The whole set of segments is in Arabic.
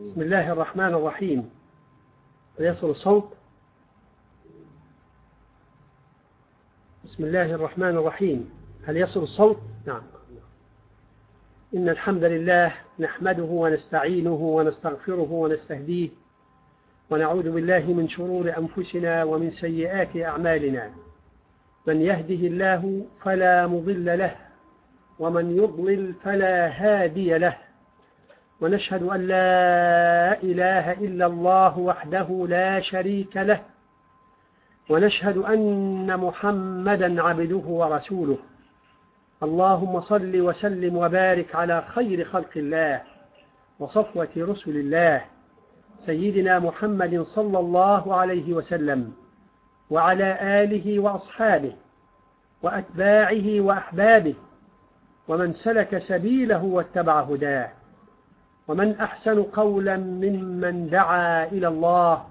بسم الله الرحمن الرحيم. يصل الصوت. بسم الله الرحمن الرحيم. هل يصل الصوت؟ نعم. إن الحمد لله نحمده ونستعينه ونستغفره ونستهديه ونعوذ بالله من شرور أنفسنا ومن سيئات أعمالنا. من يهده الله فلا مضل له ومن يضلل فلا هادي له. ونشهد أن لا إله إلا الله وحده لا شريك له. ونشهد أن محمدا عبده ورسوله. اللهم صل وسلم وبارك على خير خلق الله وصفوة رسل الله سيدنا محمد صلى الله عليه وسلم وعلى آله وأصحابه وأتباعه وأحبابه ومن سلك سبيله واتبع هداه. ومن أحسن قولا ممن دعا إلى الله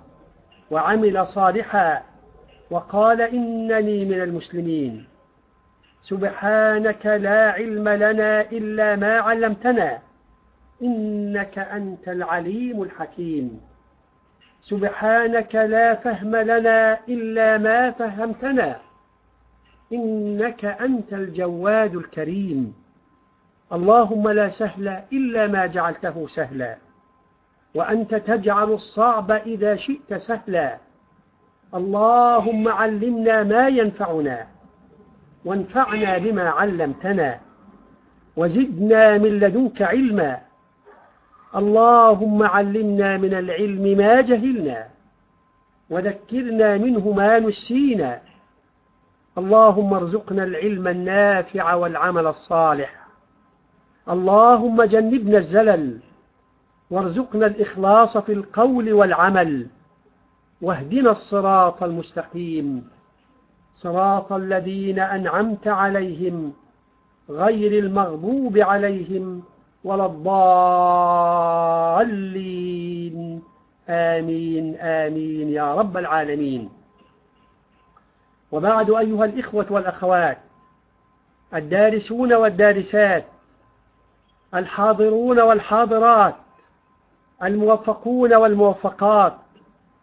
وعمل صالحا وقال إنني من المسلمين. سبحانك لا علم لنا إلا ما علمتنا إنك أنت العليم الحكيم. سبحانك لا فهم لنا إلا ما فهمتنا إنك أنت الجواد الكريم. اللهم لا سهل إلا ما جعلته سهلا. وأنت تجعل الصعب إذا شئت سهلا. اللهم علمنا ما ينفعنا وانفعنا بما علمتنا وزدنا من لدنك علما. اللهم علمنا من العلم ما جهلنا وذكرنا منه ما نسينا. اللهم ارزقنا العلم النافع والعمل الصالح. اللهم جنبنا الزلل وارزقنا الإخلاص في القول والعمل واهدنا الصراط المستقيم. صراط الذين أنعمت عليهم غير المغضوب عليهم ولا الضالين. آمين آمين يا رب العالمين. وبعد أيها الإخوة والأخوات الدارسون والدارسات الحاضرون والحاضرات الموفقون والموفقات.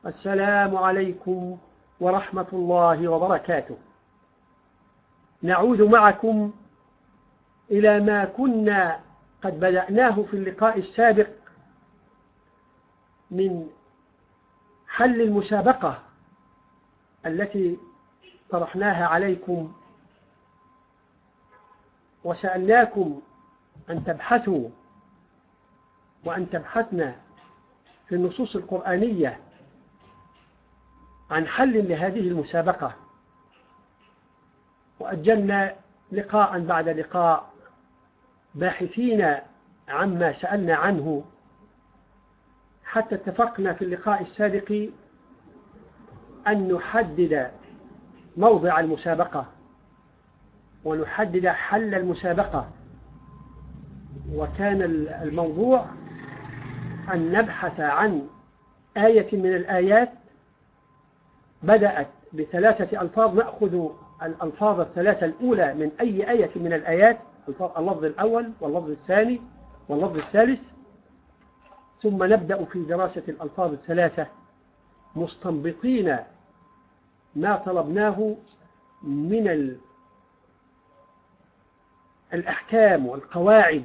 السلام عليكم ورحمة الله وبركاته. نعود معكم إلى ما كنا قد بدأناه في اللقاء السابق من حل المسابقة التي طرحناها عليكم وسألناكم أن تبحثوا وأن تبحثنا في النصوص القرآنية عن حل لهذه المسابقة. وأجلنا لقاء بعد لقاء باحثين عما سألنا عنه. حتى اتفقنا في اللقاء السابق أن نحدد موضع المسابقة ونحدد حل المسابقة. وكان الموضوع أن نبحث عن آية من الآيات بدأت بثلاثة ألفاظ نأخذ الألفاظ الثلاثة الأولى من أي آية من الآيات اللفظ الأول واللفظ الثاني واللفظ الثالث ثم نبدأ في دراسة الألفاظ الثلاثة مستنبطين ما طلبناه من الأحكام والقواعد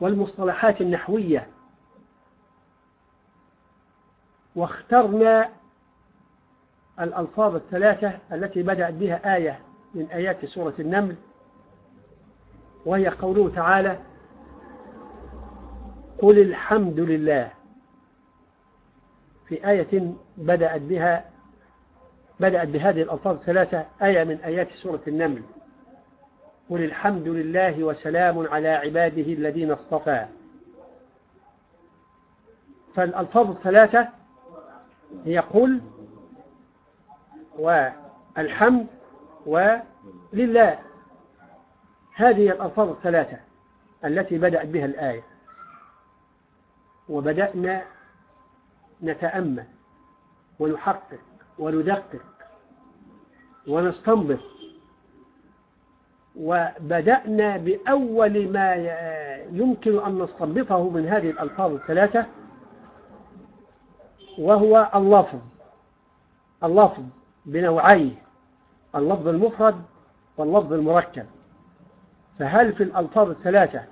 والمصطلحات النحوية. واخترنا الألفاظ الثلاثة التي بدأت بها آية من آيات سورة النمل وهي قوله تعالى قل الحمد لله. في آية بدأت بها بدأت بهذه الألفاظ الثلاثة آية من آيات سورة النمل. قل الحمد لله وسلام على عباده الذين اصطفى. فالألفاظ الثلاثة هي قل والحمد ولله. هذه الألفاظ الثلاثة التي بدأت بها الآية. وبدأنا نتأمل ونحقق وندقق ونستنبط وبدأنا بأول ما يمكن أن نستنبطه من هذه الألفاظ الثلاثة وهو اللفظ اللفظ بنوعيه اللفظ المفرد واللفظ المركب. فهل في الألفاظ الثلاثة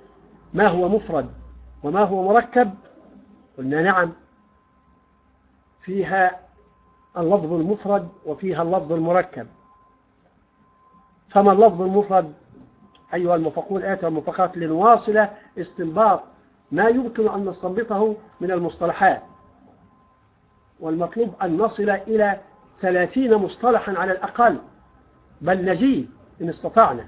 ما هو مفرد وما هو مركب؟ قلنا نعم. فيها اللفظ المفرد وفيها اللفظ المركب. فما اللفظ المفرد أيها المفقون آتي والمفقات لنواصل استنباط ما يمكن أن نستنبطه من المصطلحات. والمطلوب أن نصل إلى ثلاثين مصطلحا على الأقل. بل نزيد إن استطعنا.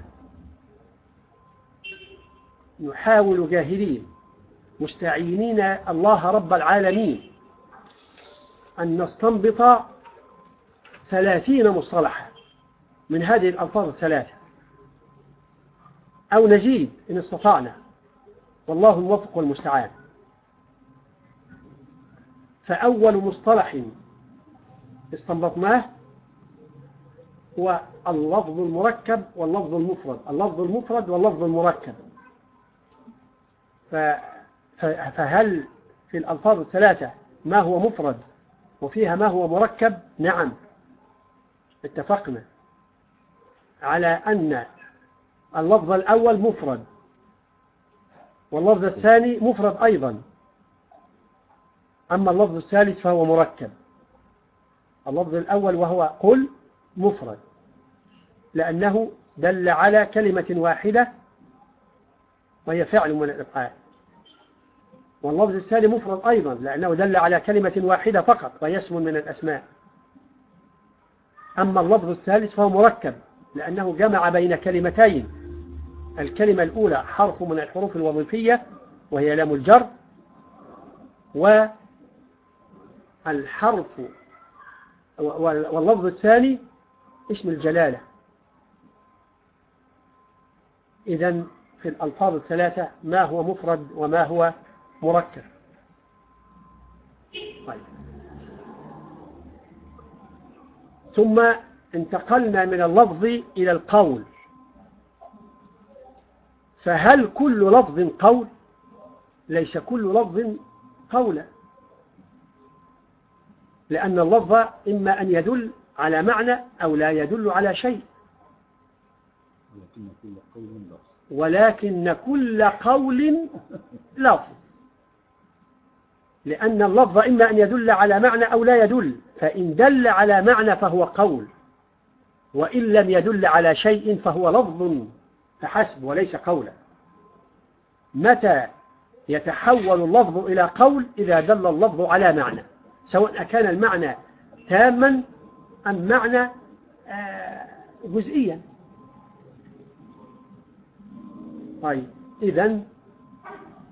نحاول جاهلين مستعينين الله رب العالمين أن نستنبط ثلاثين مصطلحا. من هذه الألفاظ الثلاثة. أو نزيد إن استطعنا. والله الموفق والمستعان. فأول مصطلح استنبطناه هو اللفظ المركب واللفظ المفرد. اللفظ المفرد واللفظ المركب. فهل في الألفاظ الثلاثة ما هو مفرد وفيها ما هو مركب؟ نعم. اتفقنا. على أن اللفظ الأول مفرد واللفظ الثاني مفرد أيضا. أما اللفظ الثالث فهو مركب. اللفظ الأول وهو قل مفرد لأنه دل على كلمة واحدة وهي فعل من الإفعال. واللفظ الثاني مفرد أيضا لأنه دل على كلمة واحدة فقط وهي اسم من الأسماء. أما اللفظ الثالث فهو مركب. لأنه جمع بين كلمتين. الكلمة الأولى حرف من الحروف الوظيفية وهي لام الجر والحرف واللفظ الثاني اسم الجلالة. إذا في الألفاظ الثلاثة ما هو مفرد وما هو مركب. طيب. ثم انتقلنا من اللفظ إلى القول. فهل كل لفظ قول؟ ليس كل لفظ قولا لأن اللفظ إما أن يدل على معنى أو لا يدل على شيء. ولكن كل قول لفظ. لأن اللفظ إما أن يدل على معنى أو لا يدل. فإن دل على معنى فهو قول. وإن لم يدل على شيء فهو لفظ فحسب وليس قولا. متى يتحول اللفظ إلى قول؟ إذا دل اللفظ على معنى. سواء كان المعنى تاما أم معنى آه، جزئيا. طيب إذا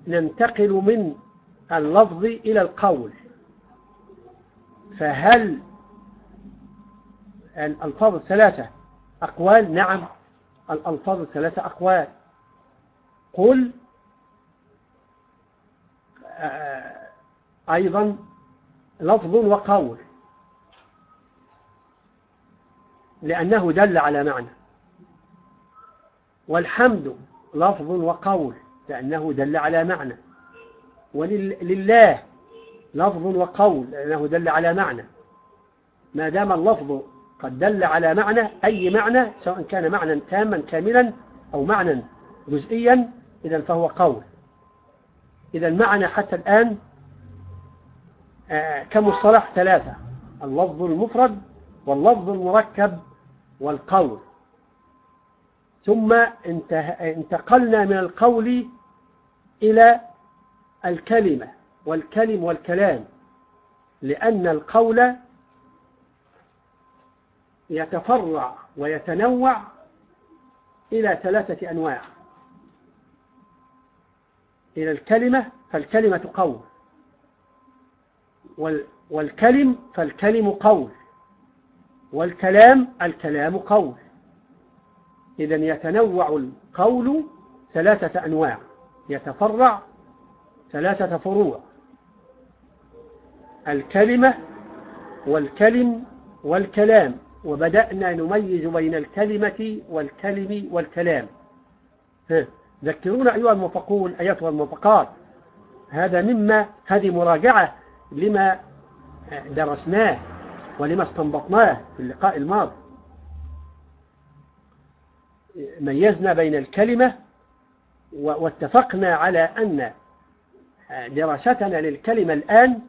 ننتقل من اللفظ إلى القول. فهل الألفاظ الثلاثة. أقوال نعم. الألفاظ الثلاثة أقوال. قل آه، أيضا لفظ وقول. لأنه دل على معنى. والحمد لفظ وقول لأنه دل على معنى. ولله لفظ وقول لأنه دل على معنى. ما دام اللفظ قد دل على معنى أي معنى سواء كان معنى تاما كاملا أو معنى جزئيا إذا فهو قول. إذا المعنى حتى الآن آه، كمصطلح ثلاثة اللفظ المفرد واللفظ المركب والقول. ثم انتقلنا من القول إلى الكلمة والكلم والكلام لأن القول يتفرع ويتنوع إلى ثلاثة أنواع. إلى الكلمة فالكلمة قول والكلم فالكلم قول والكلام الكلام قول. إذا يتنوع القول ثلاثة أنواع يتفرع ثلاثة فروع. الكلمة والكلم والكلام. وبدأنا نميز بين الكلمة والكلم والكلام. ذكرونا أيها الموفقون أيتها الموفقات هذا مما هذه مراجعة لما درسناه ولما استنبطناه في اللقاء الماضي. ميزنا بين الكلمة واتفقنا على أن دراستنا للكلمة الآن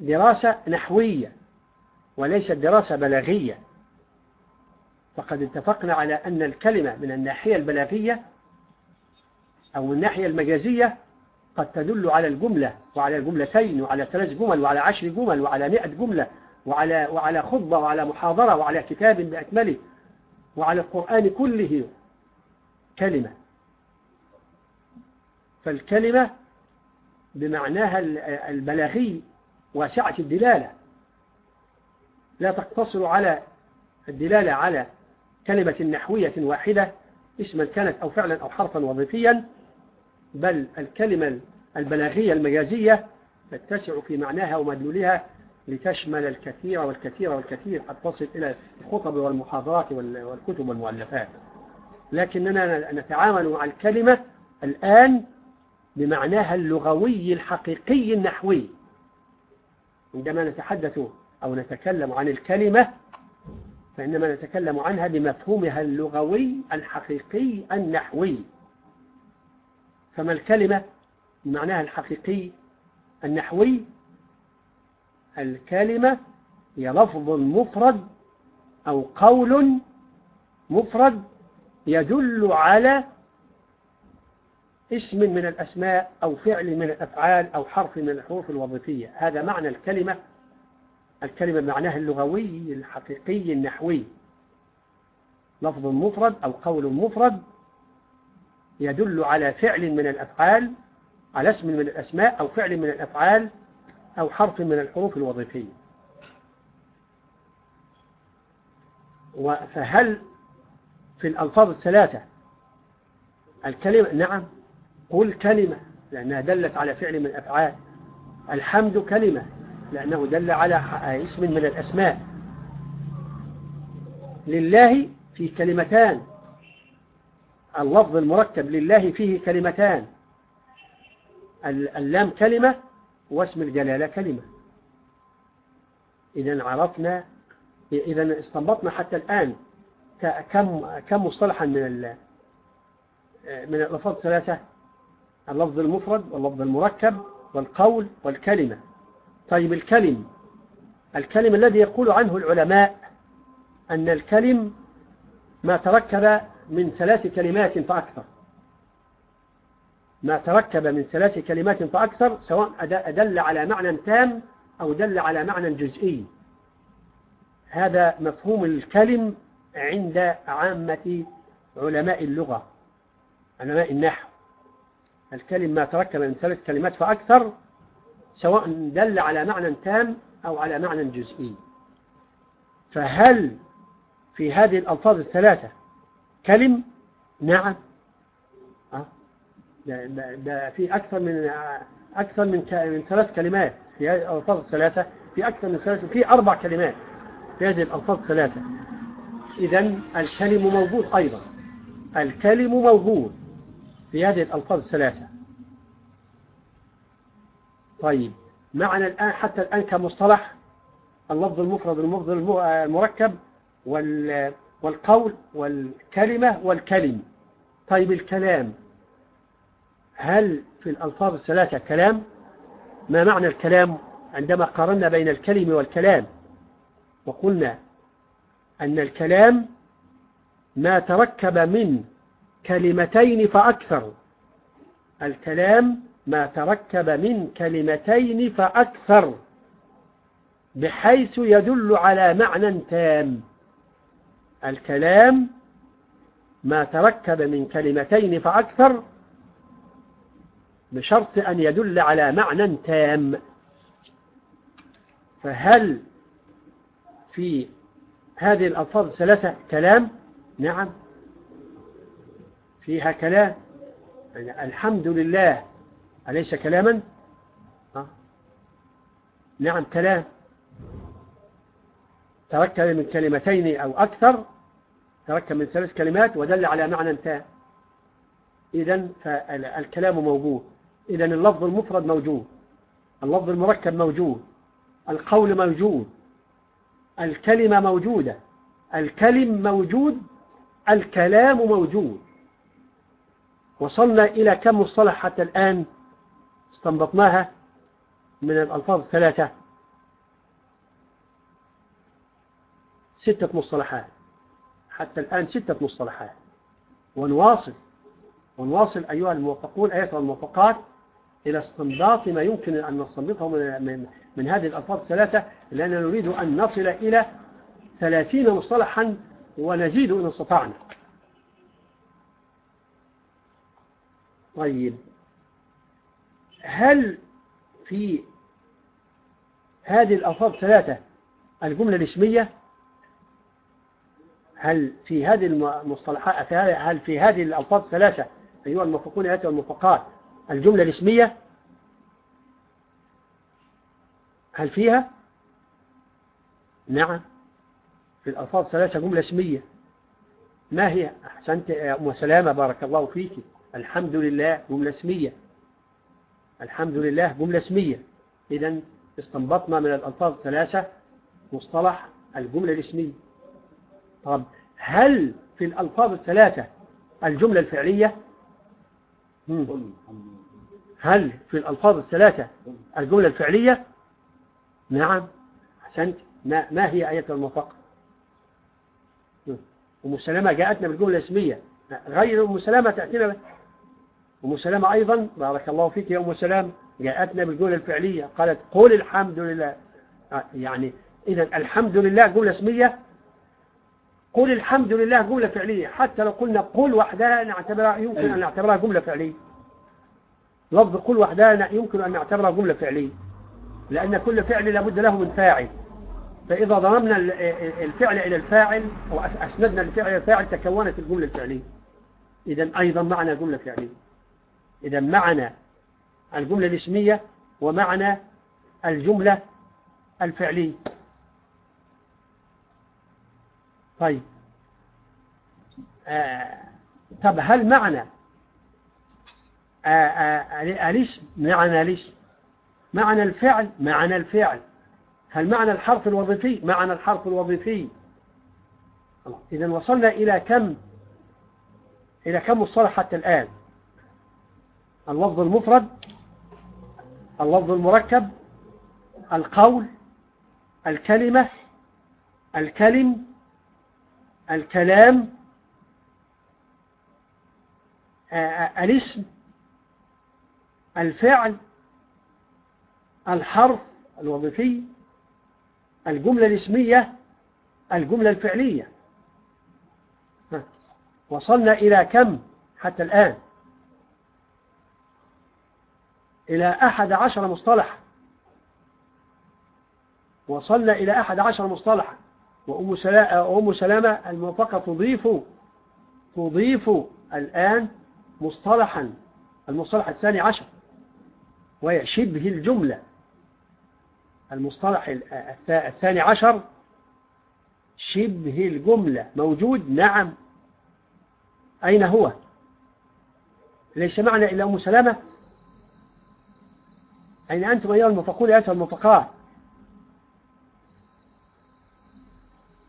دراسة نحوية. وليست دراسة بلاغية. فقد اتفقنا على أن الكلمة من الناحية البلاغية أو الناحية المجازية قد تدل على الجملة وعلى الجملتين وعلى ثلاث جمل وعلى عشر جمل وعلى مئة جملة وعلى, وعلى خطبة وعلى محاضرة وعلى كتاب بأكمله. وعلى القرآن كله كلمة. فالكلمة بمعناها البلاغي واسعة الدلالة. لا تقتصر على الدلالة على كلمة نحوية واحدة اسما كانت أو فعلا أو حرفا وظيفيا بل الكلمة البلاغية المجازية تتسع في معناها ومدلولها لتشمل الكثير والكثير والكثير. قد تصل إلى الخطب والمحاضرات والكتب والمؤلفات. لكننا نتعامل مع الكلمة الآن بمعناها اللغوي الحقيقي النحوي. عندما نتحدث أو نتكلم عن الكلمة فإنما نتكلم عنها بمفهومها اللغوي الحقيقي النحوي. فما الكلمة؟ بمعناها الحقيقي النحوي الكلمة هي لفظ مفرد أو قول مفرد يدل على اسم من الأسماء أو فعل من الأفعال أو حرف من الحروف الوظيفية. هذا معنى الكلمة الكلمة بمعناها اللغوي الحقيقي النحوي. لفظ مفرد أو قول مفرد يدل على فعل من الأفعال على اسم من الأسماء أو فعل من الأفعال أو حرف من الحروف الوظيفية. فهل في الألفاظ الثلاثة الكلمة؟ نعم. قل كلمة لأنها دلت على فعل من الأفعال. الحمد كلمة. لأنه دل على اسم من الأسماء. لله في كلمتان. اللفظ المركب لله فيه كلمتان. اللام كلمة واسم الجلالة كلمة. إذا عرفنا إذا استنبطنا حتى الآن كم كم مصطلحا من من الألفاظ الثلاثة؟ اللفظ المفرد واللفظ المركب والقول والكلمة. طيب الكلم الكلم الذي يقول عنه العلماء أن الكلم ما تركب من ثلاث كلمات فأكثر. ما تركب من ثلاث كلمات فأكثر سواء أدل على معنى تام أو دل على معنى جزئي. هذا مفهوم الكلم عند عامة علماء اللغة علماء النحو. الكلم ما تركب من ثلاث كلمات فأكثر سواء دل على معنى تام أو على معنى جزئي. فهل في هذه الألفاظ الثلاثة كلم؟ نعم. أه؟ ده, ده, في أكثر من أكثر من من ثلاث كلمات. في هذه الألفاظ الثلاثة في أكثر من ثلاثة في أربع كلمات في هذه الألفاظ الثلاثة. إذا الكلم موجود أيضا. الكلم موجود في هذه الألفاظ الثلاثة. طيب معنى الآن حتى الآن كمصطلح اللفظ المفرد المفرد المركب والقول والكلمة والكلم. طيب الكلام هل في الألفاظ الثلاثة كلام؟ ما معنى الكلام عندما قارنا بين الكلم والكلام؟ وقلنا أن الكلام ما تركب من كلمتين فأكثر. الكلام ما تركب من كلمتين فأكثر بحيث يدل على معنى تام. الكلام ما تركب من كلمتين فأكثر بشرط أن يدل على معنى تام. فهل في هذه الألفاظ الثلاثة كلام؟ نعم. فيها كلام. يعني الحمد لله أليس كلاما؟ ها؟ نعم كلام. تركب من كلمتين أو أكثر تركب من ثلاث كلمات ودل على معنى تام إذا فالكلام موجود. إذا اللفظ المفرد موجود. اللفظ المركب موجود. القول موجود. الكلمة موجودة. الكلم موجود الكلام موجود. وصلنا إلى كم مصطلح حتى الآن؟ استنبطناها من الألفاظ الثلاثة. ستة مصطلحات. حتى الآن ستة مصطلحات. ونواصل. ونواصل أيها الموفقون أيها الموفقات إلى استنباط ما يمكن أن نستنبطه من, من, من هذه الألفاظ الثلاثة لأننا نريد أن نصل إلى ثلاثين مصطلحا ونزيد إن استطعنا. طيب. هل في هذه الألفاظ الثلاثة الجملة الاسمية؟ هل في هذه المصطلحات هل في هذه الألفاظ الثلاثة أيها الموفقون أيها الموفقات الجملة الاسمية؟ هل فيها؟ نعم. في الألفاظ الثلاثة جملة اسمية. ما هي؟ أحسنت يا أم سلامة بارك الله فيك. الحمد لله جملة اسمية. الحمد لله جملة اسمية. إذا استنبطنا من الألفاظ الثلاثة مصطلح الجملة الاسمية. طب هل في الألفاظ الثلاثة الجملة الفعلية؟ هل في الألفاظ الثلاثة الجملة الفعلية؟ نعم. أحسنت. ما, ما هي آية الموافقة؟ أم جاءتنا بالجملة الاسمية. غير أم تأتينا أم سلمة أيضا بارك الله فيك يا أم سلمة جاءتنا بالجملة الفعلية قالت قل الحمد لله. يعني إذا الحمد لله جملة اسمية قل الحمد لله جملة فعلية. حتى لو قلنا قل وحدها نعتبرها يمكن أن نعتبرها جملة فعلية. لفظ قل وحدها يمكن أن نعتبرها جملة فعلية. لأن كل فعل لابد له من فاعل. فإذا ضممنا الفعل إلى الفاعل أو أسندنا الفعل إلى الفاعل تكونت الجملة الفعلية. إذا أيضا معنى جملة فعلية. إذا معنى الجملة الاسمية ومعنى الجملة الفعلية. طيب. آه طب هل معنى آه آه الاسم؟ معنى الاسم. معنى الفعل؟ معنى الفعل. هل معنى الحرف الوظيفي؟ معنى الحرف الوظيفي. إذا وصلنا إلى كم؟ إلى كم مصطلح حتى الآن؟ اللفظ المفرد اللفظ المركب القول الكلمة الكلم الكلام الاسم الفعل الحرف الوظيفي الجملة الاسمية الجملة الفعلية. وصلنا إلى كم حتى الآن؟ إلى أحد عشر مصطلح وصلنا إلى أحد عشر مصطلح وأم سلامة الموفقة تضيف تضيف الآن مصطلحا المصطلح الثاني عشر. وهي شبه الجملة. المصطلح الثاني عشر شبه الجملة. موجود؟ نعم. أين هو؟ ليس معنا إلا أم سلامة. أين أنتم أيها المفقون أيها المفقات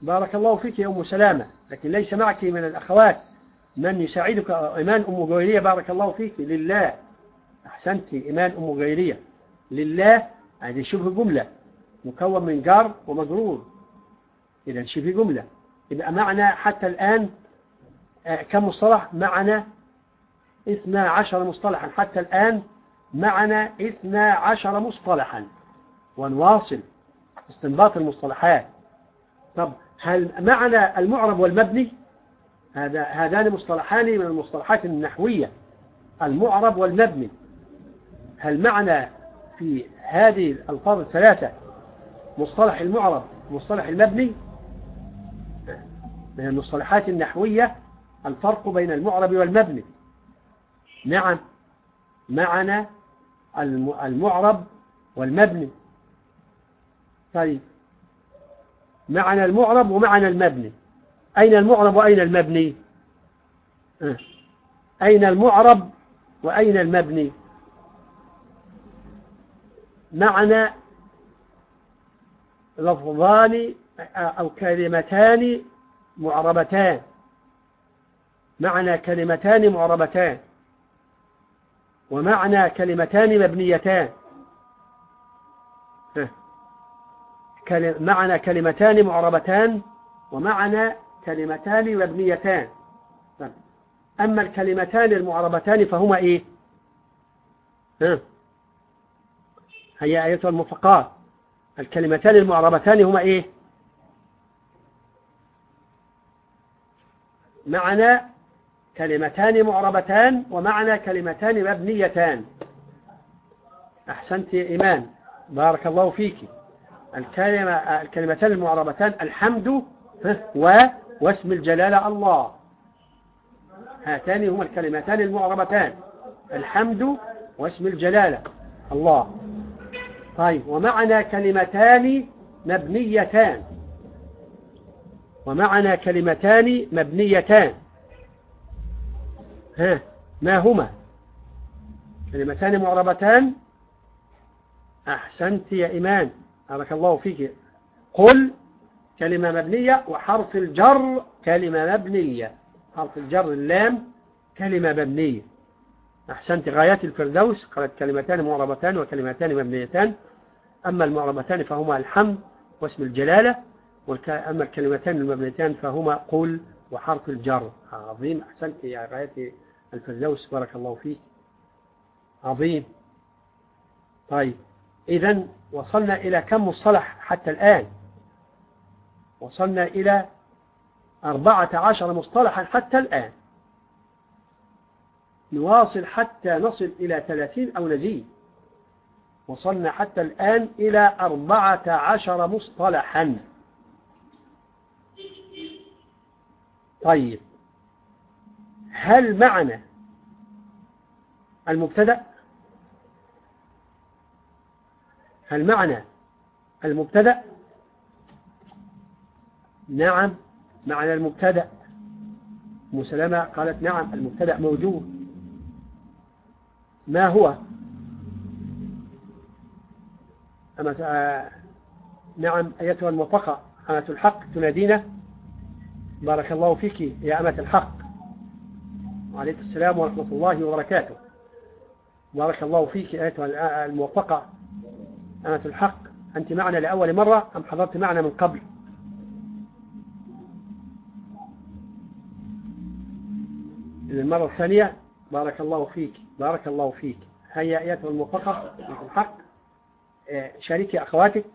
بارك الله فيك يا أم سلامة. لكن ليس معك من الأخوات من يساعدك إيمان أم جويرية بارك الله فيك. لله. أحسنت. إيمان أم جويرية لله. هذه شبه جملة. مكون من جار ومجرور. إذا شبه جملة. يبقى معنا حتى الآن آه، كم مصطلح؟ معنا اثنا عشر مصطلحا. حتى الآن معنا اثنا عشر مصطلحا. ونواصل استنباط المصطلحات. طب هل معنى المعرب والمبني؟ هذا هذان مصطلحان من المصطلحات النحوية. المعرب والمبني. هل معنى في هذه الألفاظ الثلاثة مصطلح المعرب مصطلح المبني؟ من المصطلحات النحوية الفرق بين المعرب والمبني. نعم معنى المعرب والمبني. طيب. معنى المعرب ومعنى المبني. أين المعرب وأين المبني؟ أين المعرب وأين المبني؟ معنى لفظان أو كلمتان معربتان. معنى كلمتان معربتان. ومعنى كلمتان مبنيتان. معنى كلمتان معربتان ومعنى كلمتان مبنيتان. أما الكلمتان المعربتان فهما إيه؟ ها. هيا أيتها المفقات الكلمتان المعربتان هما إيه؟ معنى كلمتان معربتان ومعنى كلمتان مبنيتان. أحسنت يا إيمان. بارك الله فيك. الكلمة الكلمتان المعربتان الحمد و واسم الجلالة الله. هاتان هما الكلمتان المعربتان. الحمد واسم الجلالة الله. طيب ومعنى كلمتان مبنيتان. ومعنى كلمتان مبنيتان. ها ما هما؟ كلمتان معربتان. أحسنت يا إيمان. بارك الله فيك. قل كلمة مبنية وحرف الجر كلمة مبنية. حرف الجر اللام كلمة مبنية. أحسنت غايات الفردوس. قالت كلمتان معربتان وكلمتان مبنيتان. أما المعربتان فهما الحمد واسم الجلالة أما الكلمتان المبنيتان فهما قل وحرف الجر. عظيم. أحسنت يا غاية الفردوس بارك الله فيك. عظيم. طيب إذا وصلنا إلى كم مصطلح حتى الآن؟ وصلنا إلى أربعة عشر مصطلحا حتى الآن. نواصل حتى نصل إلى ثلاثين أو نزيد. وصلنا حتى الآن إلى أربعة عشر مصطلحا. طيب هل معنى المبتدأ؟ هل معنى المبتدأ؟ نعم معنى المبتدأ. مسلمة قالت نعم المبتدأ موجود. ما هو؟ أما آه، نعم أيتها الموفقة أمة الحق تنادينا. بارك الله فيك يا أمة الحق. وعليك السلام ورحمة الله وبركاته. بارك الله فيك أيتها الموفقة. أمة الحق. أنت معنا لأول مرة أم حضرت معنا من قبل؟ المرة الثانية بارك الله فيك. بارك الله فيك. هيا أيتها الموفقة. أمة الحق. آه، شاركي أخواتك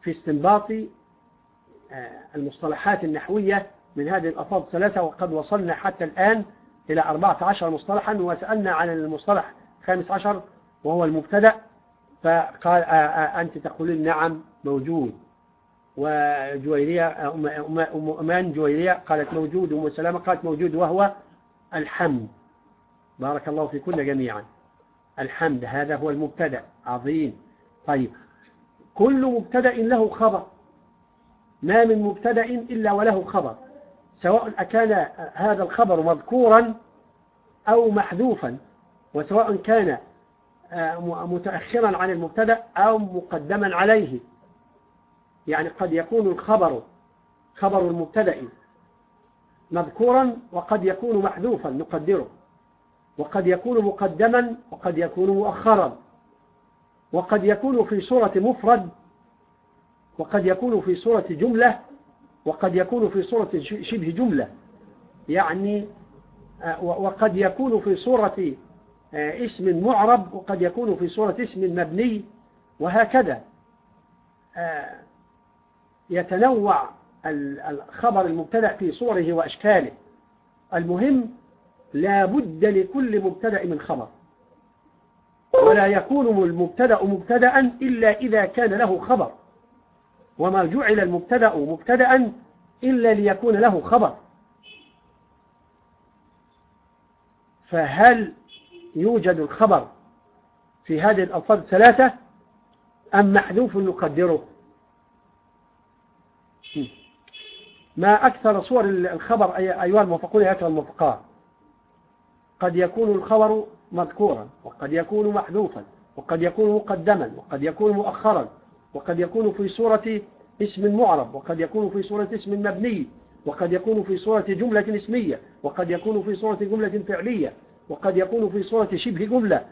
في استنباط آه، المصطلحات النحوية من هذه الألفاظ الثلاثة وقد وصلنا حتى الآن إلى 14 مصطلحا وسألنا عن المصطلح الخامس عشر وهو المبتدأ فقال آه، آه، أنت تقولين نعم موجود. وجويرية أم, أم, أم أمان جويرية قالت موجود وأم سلامة قالت موجود وهو الحمد. بارك الله فيكن جميعا. الحمد هذا هو المبتدأ. عظيم. طيب. كل مبتدأ له خبر. ما من مبتدأ إلا وله خبر. سواء أكان هذا الخبر مذكورا أو محذوفا وسواء كان آه، متأخرا عن المبتدأ أو مقدما عليه. يعني قد يكون الخبر خبر المبتدأ مذكورا وقد يكون محذوفا نقدره. وقد يكون مقدما وقد يكون مؤخرا. وقد يكون في صورة مفرد وقد يكون في صورة جملة وقد يكون في صورة شبه جملة. يعني آه، وقد يكون في صورة آه، اسم معرب وقد يكون في صورة اسم مبني وهكذا. آه، يتنوع الخبر المبتدأ في صوره وأشكاله. المهم لا بد لكل مبتدأ من خبر. ولا يكون المبتدأ مبتدأ إلا إذا كان له خبر. وما جعل المبتدأ مبتدأ إلا ليكون له خبر. فهل يوجد الخبر في هذه الألفاظ الثلاثة أم محذوف نقدره؟ ما أكثر صور الخبر أيها الموفقون أيها الموفقات قد يكون الخبر مذكورا وقد يكون محذوفا وقد يكون مقدما وقد يكون مؤخرا وقد يكون في صورة اسم معرب وقد يكون في صورة اسم مبني وقد يكون في صورة جملة اسمية وقد يكون في صورة جملة فعلية وقد يكون في صورة شبه جملة.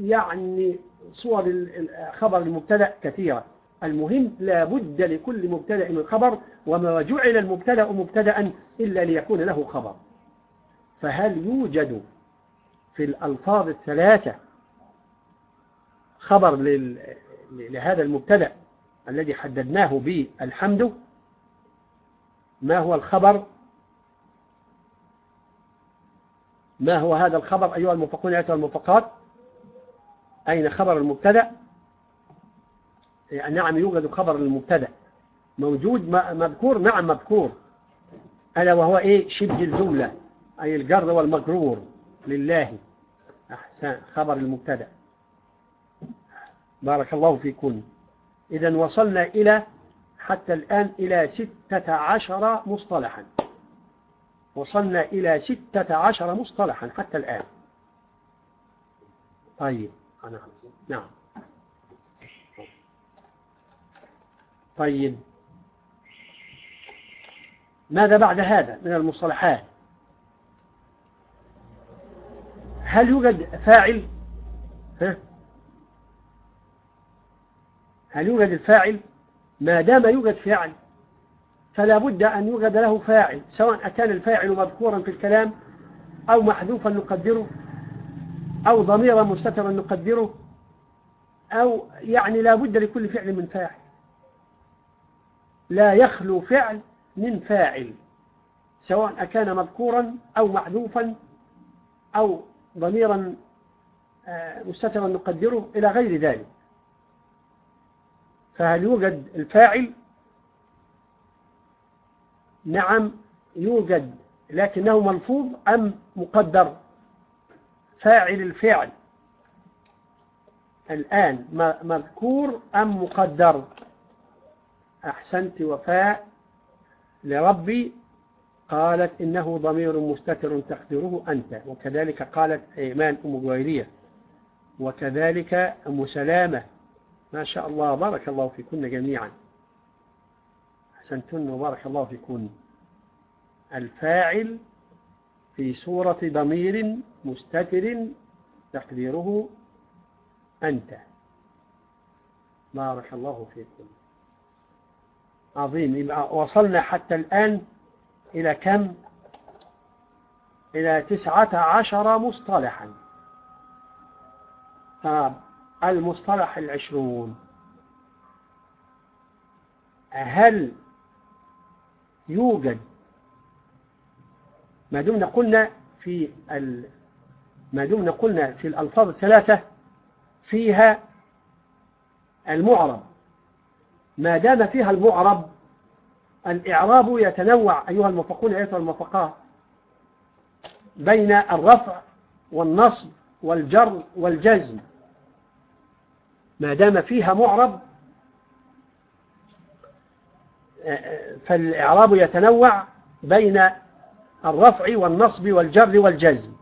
يعني صور الخبر المبتدأ كثيرة. المهم لا بد لكل مبتدأ من خبر وما جعل المبتدأ مبتدا إلا ليكون له خبر. فهل يوجد في الألفاظ الثلاثة خبر لهذا المبتدأ الذي حددناه بالحمد ما هو الخبر؟ ما هو هذا الخبر أيها الموفقون أيها الموفقات أين خبر المبتدأ؟ نعم يوجد خبر المبتدا موجود مذكور؟ نعم مذكور. ألا وهو إيه؟ شبه الجملة أي الجر والمجرور. لله. أحسن. خبر المبتدأ. بارك الله فيكم. إذا وصلنا إلى حتى الآن إلى ستة عشر مصطلحا. وصلنا إلى ستة عشر مصطلحا حتى الآن. طيب. أنا نعم. طيب. ماذا بعد هذا من المصطلحات؟ هل يوجد فاعل؟ ها؟ هل يوجد الفاعل ما دام يوجد فاعل فلا بد أن يوجد له فاعل سواء كان الفاعل مذكورا في الكلام أو محذوفا نقدره أو ضميرا مستترا نقدره أو يعني لا بد لكل فعل من فاعل. لا يخلو فعل من فاعل سواء كان مذكورا أو محذوفا أو ضميرا آه، مستترا نقدره إلى غير ذلك. فهل يوجد الفاعل؟ نعم يوجد لكنه ملفوظ أم مقدر؟ فاعل الفعل الآن مذكور أم مقدر؟ أحسنت وفاء لربي قالت إنه ضمير مستتر تقدره أنت وكذلك قالت إيمان أم جويرية وكذلك أم سلامة. ما شاء الله بارك الله فيكن جميعا. أحسنتن وبارك الله فيكن. الفاعل في صورة ضمير مستتر تقديره أنت. بارك الله فيكم عظيم. وصلنا حتى الآن إلى كم؟ إلى تسعة عشر مصطلحا. المصطلح العشرون. هل يوجد ما دمنا قلنا في ال... ما دمنا قلنا في الألفاظ الثلاثة فيها المعرب. ما دام فيها المعرب الإعراب يتنوع أيها المفقون أيها المفقات بين الرفع والنصب والجر والجزم. ما دام فيها معرب فالإعراب يتنوع بين الرفع والنصب والجر والجزم.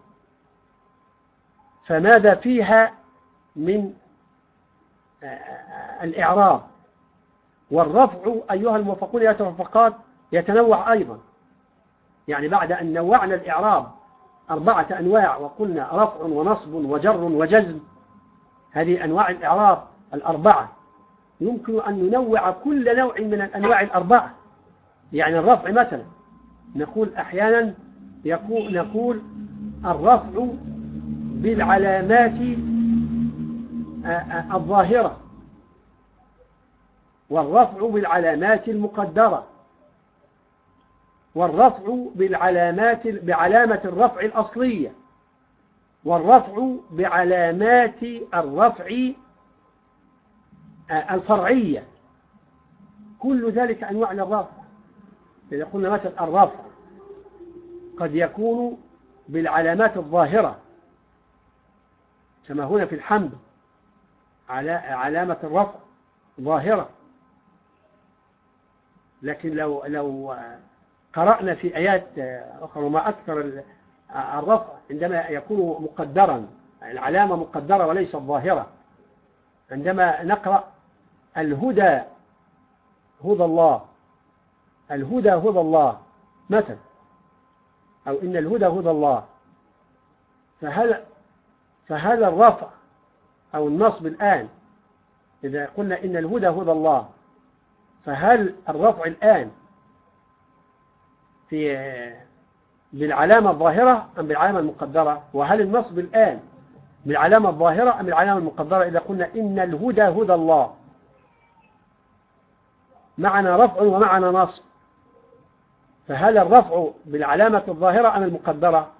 فماذا فيها من الإعراب؟ والرفع أيها الموفقون يا الموفقات يتنوع أيضا. يعني بعد أن نوعنا الإعراب أربعة أنواع وقلنا رفع ونصب وجر وجزم هذه أنواع الإعراب الأربعة. يمكن أن ننوع كل نوع من الأنواع الأربعة. يعني الرفع مثلا. نقول أحيانا يقول نقول الرفع بالعلامات الظاهرة. والرفع بالعلامات المقدرة. والرفع بالعلامات بعلامة الرفع الأصلية. والرفع بعلامات الرفع الفرعية. كل ذلك أنواع للرفع إذا قلنا مثلا الرفع قد يكون بالعلامات الظاهرة كما هنا في الحمد على علامة الرفع ظاهرة. لكن لو لو قرأنا في آيات أخرى وما أكثر الرفع عندما يكون مقدرا العلامة مقدرة وليست ظاهرة عندما نقرأ الهدى هدى الله الهدى هدى الله مثلا أو إن الهدى هدى الله فهل فهل الرفع أو النصب الآن؟ إذا قلنا إن الهدى هدى الله فهل الرفع الآن في بالعلامة الظاهرة أم بالعلامة المقدرة؟ وهل النصب الآن بالعلامة الظاهرة أم بالعلامة المقدرة إذا قلنا إن الهدى هدى الله؟ معنا رفع ومعنا نصب. فهل الرفع بالعلامة الظاهرة أم المقدرة؟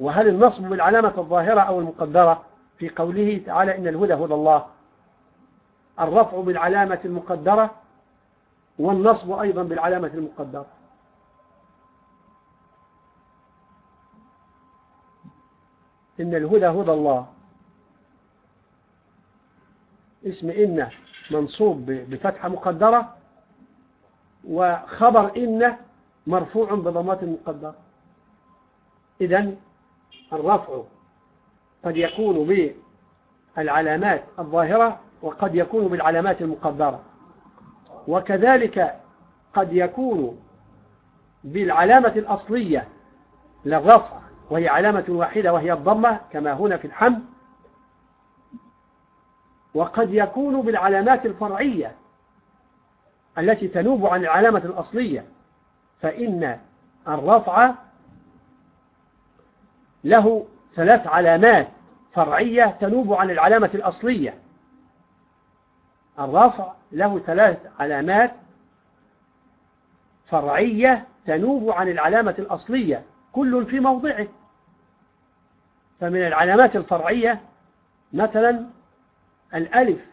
وهل النصب بالعلامة الظاهرة أو المقدرة؟ في قوله تعالى إن الهدى هدى الله. الرفع بالعلامة المقدرة والنصب أيضا بالعلامة المقدرة. إن الهدى هدى الله. اسم إن منصوب بفتحة مقدرة وخبر إن مرفوع بضمات مقدرة. إذا الرفع قد يكون بالعلامات الظاهرة وقد يكون بالعلامات المقدرة. وكذلك قد يكون بالعلامة الأصلية للرفع. وهي علامة واحدة وهي الضمة كما هنا في الحمد. وقد يكون بالعلامات الفرعية التي تنوب عن العلامة الأصلية فإن الرفع له ثلاث علامات فرعية تنوب عن العلامة الأصلية. الرفع له ثلاث علامات فرعية تنوب عن العلامة الأصلية. كل في موضعه. فمن العلامات الفرعية مثلا الألف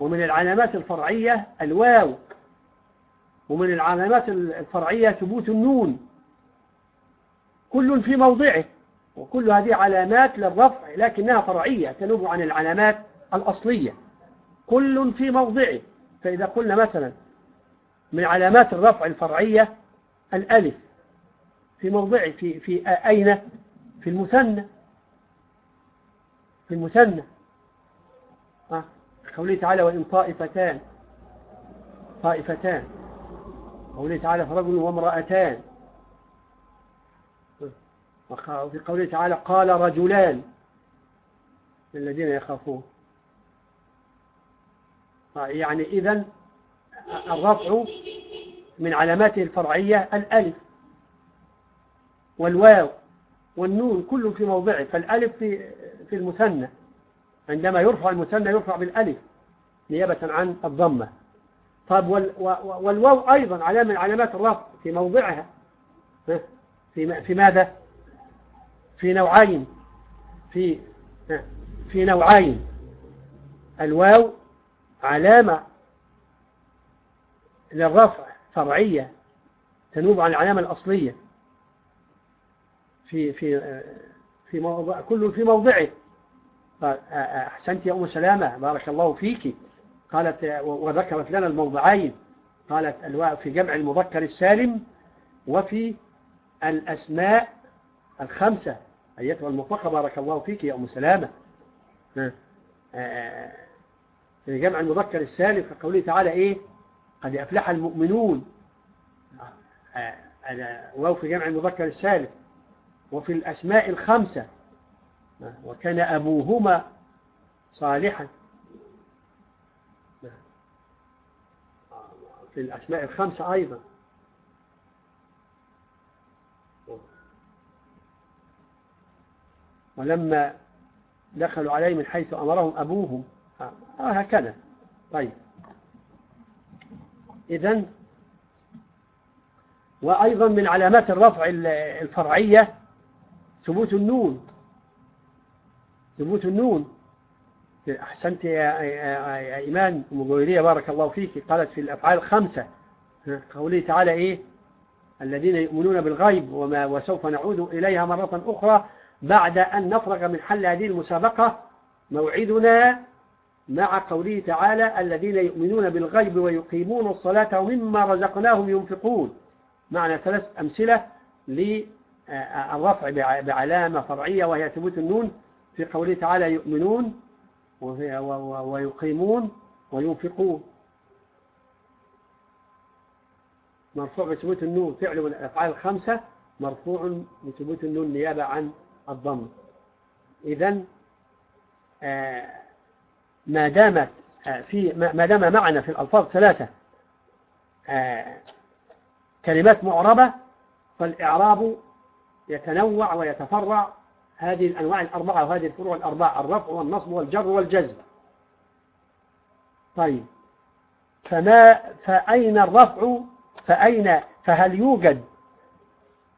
ومن العلامات الفرعية الواو ومن العلامات الفرعية ثبوت النون. كل في موضعه وكل هذه علامات للرفع لكنها فرعية تنوب عن العلامات الأصلية. كل في موضعه. فإذا قلنا مثلا من علامات الرفع الفرعية الألف. في موضعه في, في أين؟ في المثنى. في المثنى. آه. قوله تعالى وإن طائفتان طائفتان. قوله تعالى فرجل وامرأتان. وفي قوله تعالى قال رجلان. الذين يخافون. يعني إذن الرفع من علاماته الفرعية الألف. والواو والنون كل في موضعه فالألف في في المثنى. عندما يرفع المثنى يرفع بالألف نيابة عن الضمة. طيب والواو أيضا علامة من علامات الرفع في موضعها. في في ماذا؟ في نوعين. في في نوعين. الواو علامة للرفع فرعية تنوب عن العلامة الأصلية. في في في موضع كل في موضعه. أحسنت يا أم سلامة بارك الله فيك. قالت وذكرت لنا الموضعين. قالت في جمع المذكر السالم وفي الأسماء الخمسة. أيتها المطلقة بارك الله فيك يا أم سلامة. في جمع المذكر السالم في قوله تعالى إيه؟ قد أفلح المؤمنون. واو في جمع المذكر السالم. وفي الأسماء الخمسة. وكان أبوهما صالحا. في الأسماء الخمسة أيضا. ولما دخلوا عليه من حيث أمرهم أبوهم. هكذا. طيب. إذن وأيضا من علامات الرفع الفرعية ثبوت النون. ثبوت النون. أحسنت يا, إيمان مجويرية بارك الله فيك. قالت في الأفعال الخمسة قوله تعالى إيه؟ الذين يؤمنون بالغيب وما وسوف نعود إليها مرة أخرى بعد أن نفرغ من حل هذه المسابقة موعدنا مع قوله تعالى الذين يؤمنون بالغيب ويقيمون الصلاة ومما رزقناهم ينفقون. معنى ثلاث أمثلة للرفع بعلامة فرعية وهي ثبوت النون في قوله تعالى يؤمنون ويقيمون وينفقون. مرفوع بثبوت النون فعل من الأفعال الخمسة مرفوع بثبوت النون نيابة عن الضم إذا آه، ما دامت آه، في ما دام معنا في الألفاظ ثلاثة آه، كلمات معربة فالإعراب يتنوع ويتفرع هذه الأنواع الأربعة وهذه الفروع الأربعة الرفع والنصب والجر والجزم. طيب. فما فأين الرفع؟ فأين فهل يوجد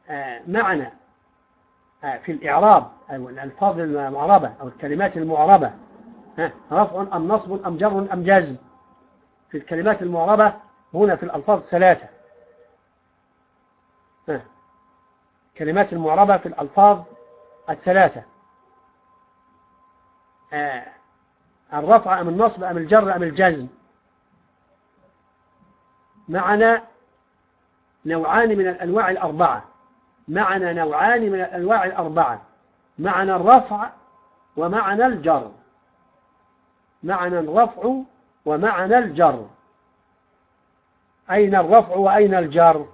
آه، معنى آه، في الإعراب أو الألفاظ المعربة أو الكلمات المعربة؟ رفع أم نصب أم جر أم جزم؟ في الكلمات المعربة هنا في الألفاظ ثلاثة. كلمات المعربة في الألفاظ الثلاثة. آه، الرفع أم النصب أم الجر أم الجزم. معنا نوعان من الأنواع الأربعة. معنا نوعان من الأنواع الأربعة. معنا الرفع ومعنا الجر. معنا الرفع ومعنا الجر. أين الرفع وأين الجر؟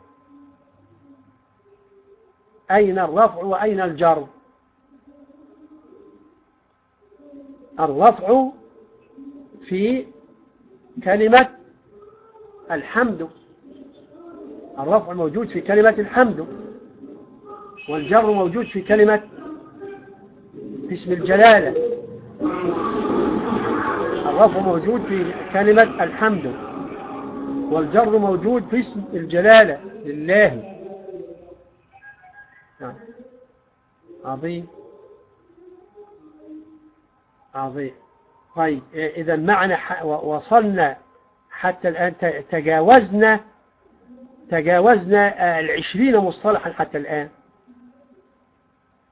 أين الرفع وأين الجر؟ الرفع في كلمة الحمد. الرفع موجود في كلمة الحمد والجر موجود في كلمة اسم الجلالة. الرفع موجود في كلمة الحمد والجر موجود في اسم الجلالة لله. عظيم عظيم طيب إذا معنى وصلنا حتى الآن تجاوزنا تجاوزنا العشرين مصطلحا حتى الآن.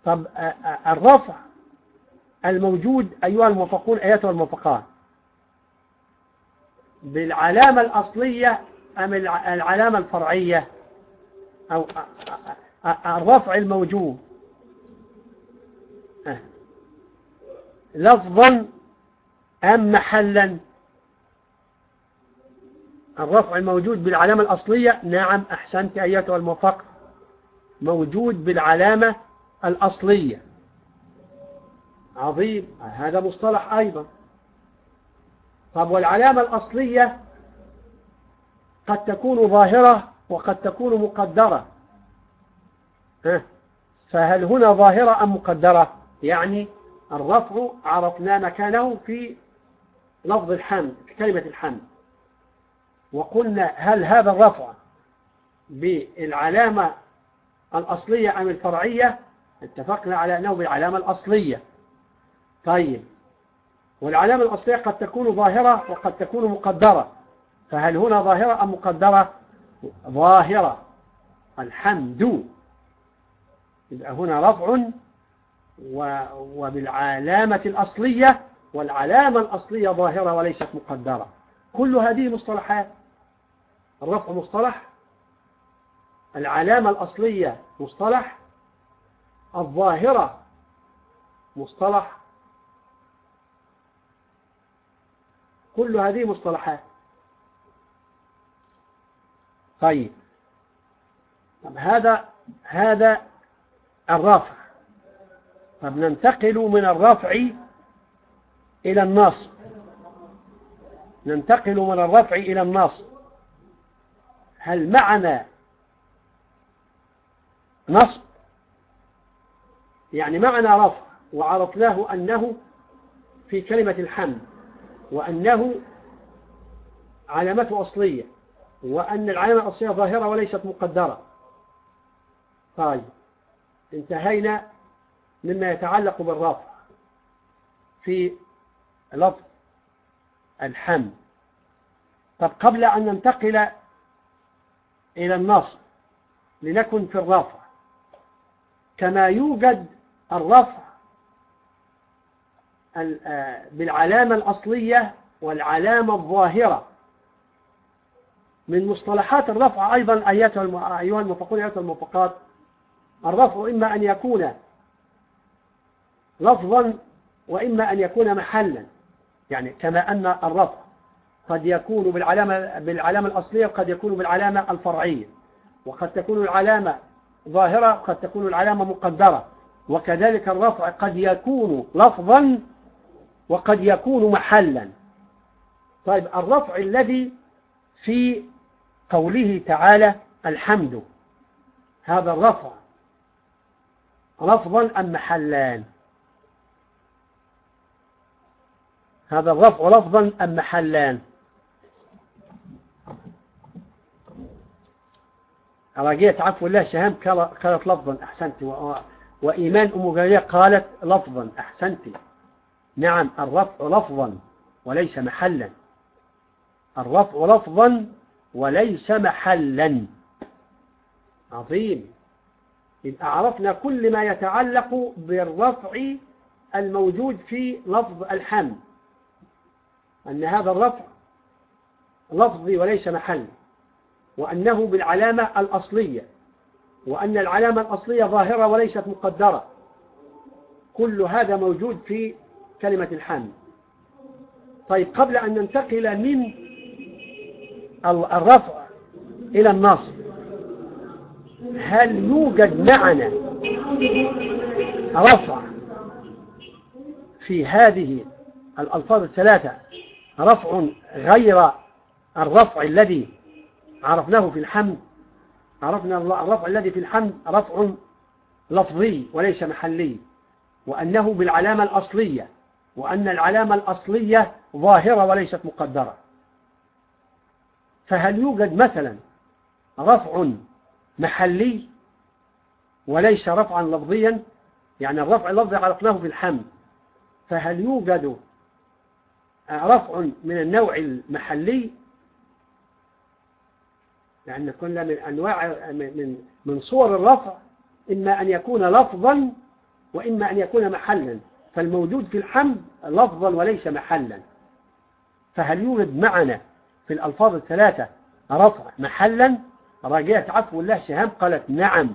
طب الرفع الموجود أيها الموفقون أيتها الموفقات بالعلامة الأصلية أم العلامة الفرعية؟ أو الرفع الموجود. لفظا أم محلا. الرفع الموجود بالعلامة الأصلية. نعم أحسنت أيتها الموفق. موجود بالعلامة الأصلية. عظيم هذا مصطلح أيضا. طب والعلامة الأصلية قد تكون ظاهرة وقد تكون مقدرة. فهل هنا ظاهرة أم مقدرة؟ يعني الرفع عرفنا مكانه في لفظ الحمد في كلمة الحمد. وقلنا هل هذا الرفع بالعلامة الأصلية أم الفرعية؟ اتفقنا على أنه بالعلامة الأصلية. طيب. والعلامة الأصلية قد تكون ظاهرة وقد تكون مقدرة. فهل هنا ظاهرة أم مقدرة؟ ظاهرة. الحمد. يبقى هنا رفع وبالعلامة الأصلية والعلامة الأصلية ظاهرة وليست مقدرة. كل هذه مصطلحات الرفع مصطلح العلامة الأصلية مصطلح الظاهرة مصطلح. كل هذه مصطلحات. طيب. طب هذا هذا الرفع. طب ننتقل من الرفع إلى النصب. ننتقل من الرفع إلى النصب. هل معنى نصب؟ يعني معنى رفع وعرفناه أنه في كلمة الحمد وأنه علامته أصلية وأن العلامة الأصلية ظاهرة وليست مقدرة. طيب انتهينا مما يتعلق بالرفع في لفظ الحمد طب قبل أن ننتقل إلى النصب لنكن في الرفع. كما يوجد الرفع بالعلامة الأصلية والعلامة الظاهرة. من مصطلحات الرفع أيضا أيها المفقون أيها المفقات الرفع إما أن يكون لفظا وإما أن يكون محلا. يعني كما أن الرفع قد يكون بالعلامة, بالعلامة الأصلية وقد يكون بالعلامة الفرعية وقد تكون العلامة ظاهرة وقد تكون العلامة مقدرة. وكذلك الرفع قد يكون لفظا وقد يكون محلا. طيب الرفع الذي في قوله تعالى الحمد هذا الرفع لفظا أم محلان هذا الرفع لفظا أم محلان رجيت عفو الله سهام قالت لفظا أحسنت. وإيمان أم جارية قالت لفظا أحسنت. نعم الرفع لفظا وليس محلا. الرفع لفظا وليس محلا. عظيم. يبقى عرفنا كل ما يتعلق بالرفع الموجود في لفظ الحمد. أن هذا الرفع لفظي وليس محلي وأنه بالعلامة الأصلية وأن العلامة الأصلية ظاهرة وليست مقدرة. كل هذا موجود في كلمة الحمد طيب قبل أن ننتقل من الرفع إلى النصب هل يوجد معنى رفع في هذه الألفاظ الثلاثة؟ رفع غير الرفع الذي عرفناه في الحمد. عرفنا الرفع الذي في الحمد رفع لفظي وليس محلي. وأنه بالعلامة الأصلية. وأن العلامة الأصلية ظاهرة وليست مقدرة. فهل يوجد مثلا رفع محلي وليس رفعا لفظيا؟ يعني الرفع اللفظي عرفناه في الحمد. فهل يوجد رفع من النوع المحلي لأن كل من أنواع من من صور الرفع إما أن يكون لفظا وإما أن يكون محلا. فالموجود في الحمد لفظا وليس محلا. فهل يوجد معنا في الألفاظ الثلاثة رفع محلا؟ راجعت عفو الله سهام قالت نعم.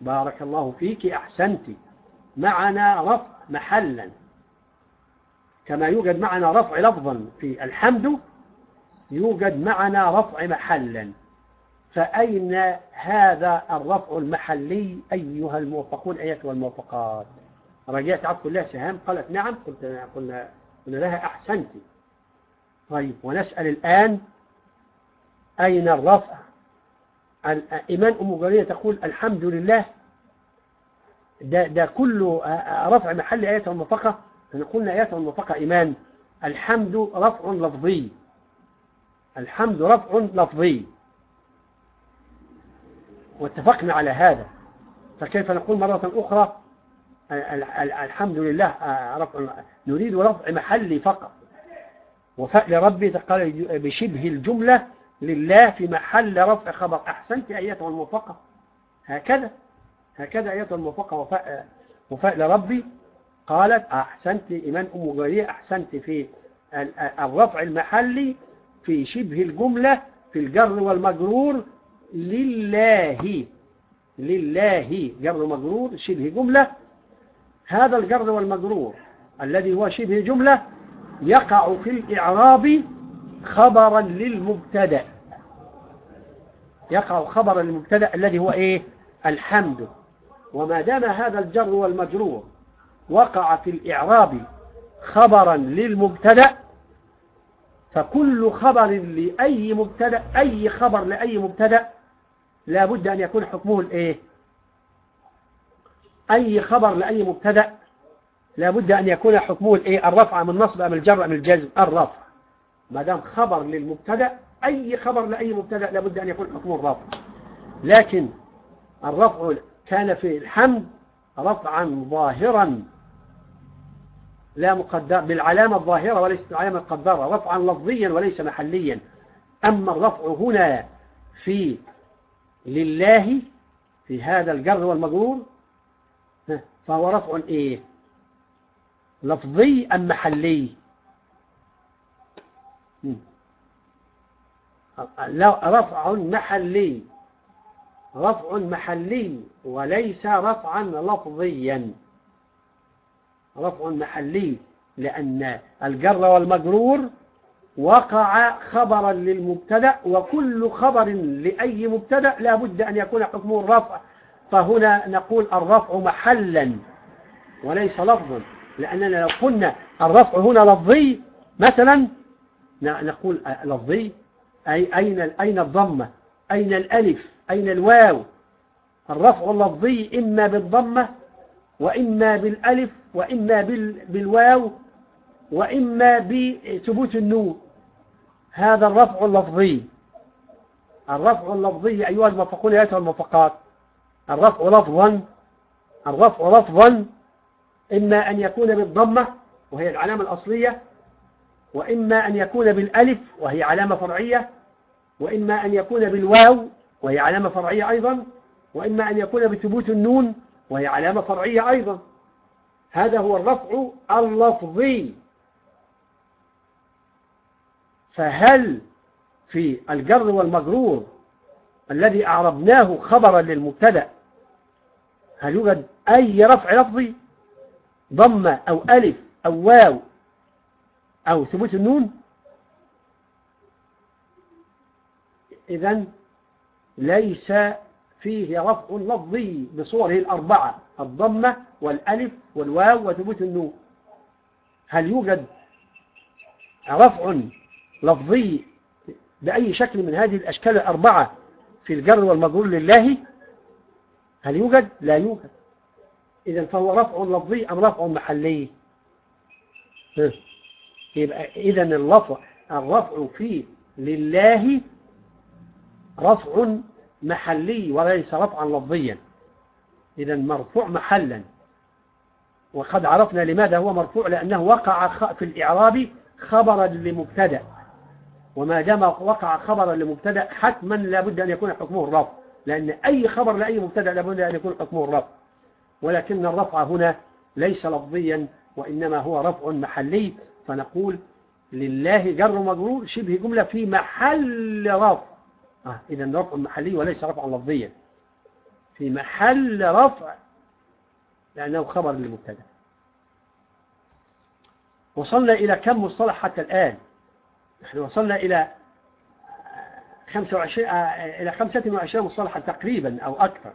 بارك الله فيك أحسنت. معنا رفع محلا. كما يوجد معنا رفع لفظا في الحمد يوجد معنا رفع محلا. فأين هذا الرفع المحلي أيها الموفقون أيتها الموفقات رجعت عفو الله سهام قالت نعم قلت قلنا, قلنا لها أحسنت. طيب ونسأل الآن أين الرفع؟ الإيمان أم جارية تقول الحمد لله. ده, ده كله رفع محل آيات الموفقة قلنا آيات الموفقة إيمان الحمد رفع لفظي. الحمد رفع لفظي. واتفقنا على هذا. فكيف نقول مرة أخرى؟ الحمد لله رفع نريد رفع محلي فقط. وفأل ربي قال بشبه الجملة لله في محل رفع خبر. أحسنت أيتها الموفقة هكذا. هكذا أيتها الموفقة وفاء لربي قالت أحسنت إيمان أم جارية أحسنت في الرفع المحلي في شبه الجملة في الجر والمجرور لله. لله. جر مجرور شبه جملة. هذا الجر والمجرور الذي هو شبه جملة يقع في الإعراب خبرا للمبتدأ. يقع خبرا للمبتدأ الذي هو إيه؟ الحمد. وما دام هذا الجر والمجرور وقع في الإعراب خبرا للمبتدأ فكل خبر لأي مبتدأ أي خبر لأي مبتدأ لا بد أن يكون حكمه الإيه؟ أي خبر لأي مبتدأ لا بد أن يكون حكمه الإيه؟ الرفع من نصب أم الجر أم الجزم؟ الرفع. ما دام خبر للمبتدأ أي خبر لأي مبتدأ لابد أن يكون حكم الرفع. لكن الرفع كان في الحمد رفعا ظاهرا. لا مقدر بالعلامة الظاهرة وليست العلامة المقدرة رفعا لفظيا وليس محليا. أما الرفع هنا في لله في هذا الجر والمجرور فهو رفع إيه؟ لفظي أم محلي؟ رفع محلي. رفع محلي وليس رفعا لفظيا. رفع محلي لأن الجر والمجرور وقع خبرا للمبتدأ وكل خبر لأي مبتدأ لا بد أن يكون حكمه الرفع. فهنا نقول الرفع محلا وليس لفظا لأننا لو قلنا الرفع هنا لفظي مثلا نقول لفظي أي أين أين الضمة؟ أين الألف؟ أين الواو؟ الرفع اللفظي إما بالضمة وإما بالألف وإما بالواو وإما بثبوت النون. هذا الرفع اللفظي. الرفع اللفظي أيها الموفقون أيها الموفقات الرفع لفظا الرفع لفظا. إما أن يكون بالضمة وهي العلامة الأصلية. وإما أن يكون بالألف وهي علامة فرعية. وإما أن يكون بالواو وهي علامة فرعية أيضا. وإما أن يكون بثبوت النون وهي علامة فرعية أيضا. هذا هو الرفع اللفظي. فهل في الجر والمجرور الذي أعربناه خبرا للمبتدأ هل يوجد أي رفع لفظي؟ ضمة أو ألف أو واو أو ثبوت النون؟ إذا ليس فيه رفع لفظي بصوره الأربعة الضمة والألف والواو وثبوت النون. هل يوجد رفع لفظي بأي شكل من هذه الأشكال الأربعة في الجر والمجرور لله؟ هل يوجد؟ لا يوجد. إذا فهو رفع لفظي أم رفع محلي؟ يبقى إذا اللفظ الرفع فيه لله رفع محلي وليس رفعا لفظيا. إذا مرفوع محلا. وقد عرفنا لماذا هو مرفوع لأنه وقع في الإعراب خبرا لمبتدأ. وما دام وقع خبرا لمبتدأ حتما لابد أن يكون حكمه الرفع. لأن أي خبر لأي مبتدأ لابد أن يكون حكمه الرفع. ولكن الرفع هنا ليس لفظيا وإنما هو رفع محلي. فنقول لله جر مجرور شبه جملة في محل رفع. آه إذا رفع محلي وليس رفعا لفظيا. في محل رفع لأنه خبر للمبتدأ. وصلنا إلى كم مصطلح حتى الآن؟ نحن وصلنا إلى 25 إلى 25 مصطلحا تقريبا أو أكثر.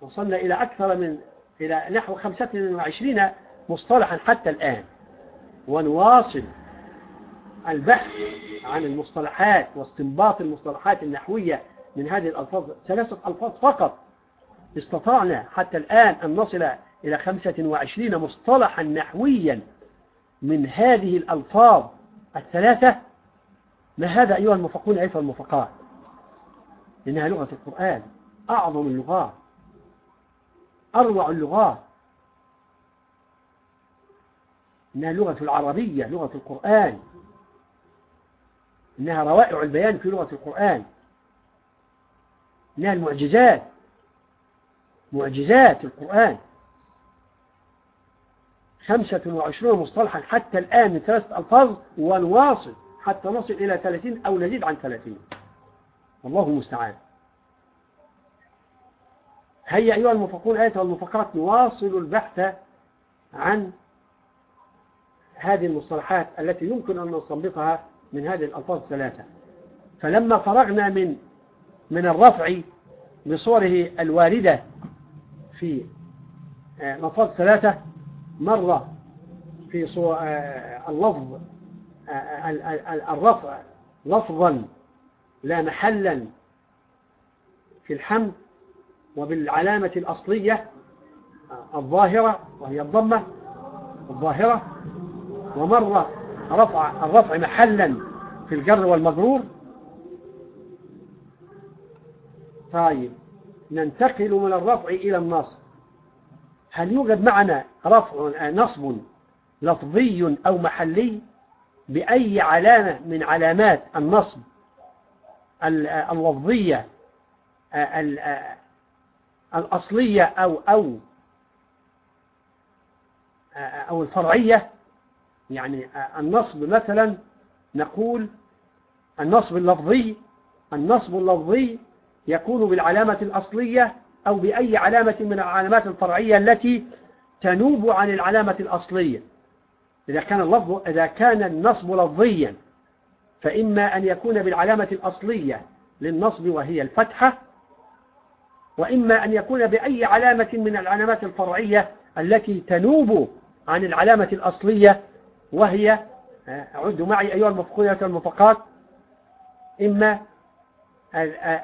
وصلنا إلى أكثر من إلى نحو 25 مصطلحا حتى الآن. ونواصل. البحث عن المصطلحات واستنباط المصطلحات النحوية من هذه الألفاظ ثلاثة ألفاظ فقط. استطعنا حتى الآن أن نصل إلى 25 مصطلحا نحويا من هذه الألفاظ الثلاثة. ما هذا أيها المفقون أيها المفقات إنها لغة القرآن أعظم اللغات أروع اللغات إنها لغة العربية لغة القرآن. إنها روائع البيان في لغة القرآن. إنها المعجزات. معجزات القرآن. خمسة وعشرون مصطلحا. حتى الآن من ثلاثة ألفاظ ونواصل. حتى نصل إلى ثلاثين أو نزيد عن ثلاثين. والله المستعان. هيا أيها المفقون آية والمفقرات نواصل البحث عن هذه المصطلحات التي يمكن أن نستنبطها من هذه الألفاظ الثلاثة. فلما فرغنا من من الرفع بصوره الواردة في الألفاظ الثلاثة مرة في آه، اللفظ آه، الرفع لفظا لا محلا في الحمد وبالعلامة الأصلية آه، الظاهرة وهي الضمة الظاهرة ومرة رفع الرفع محلا في الجر والمجرور طيب ننتقل من الرفع إلى النصب. هل يوجد معنا رفع نصب لفظي أو محلي بأي علامة من علامات النصب اللفظية الأصلية أو أو أو الفرعية؟ يعني النصب مثلا نقول النصب اللفظي النصب اللفظي يكون بالعلامة الأصلية أو بأي علامة من العلامات الفرعية التي تنوب عن العلامة الأصلية. إذا كان اللفظ إذا كان النصب لفظيا فإما أن يكون بالعلامة الأصلية للنصب وهي الفتحة وإما أن يكون بأي علامة من العلامات الفرعية التي تنوب عن العلامة الأصلية وهي عدوا معي أيها المفقودة والمفقات إما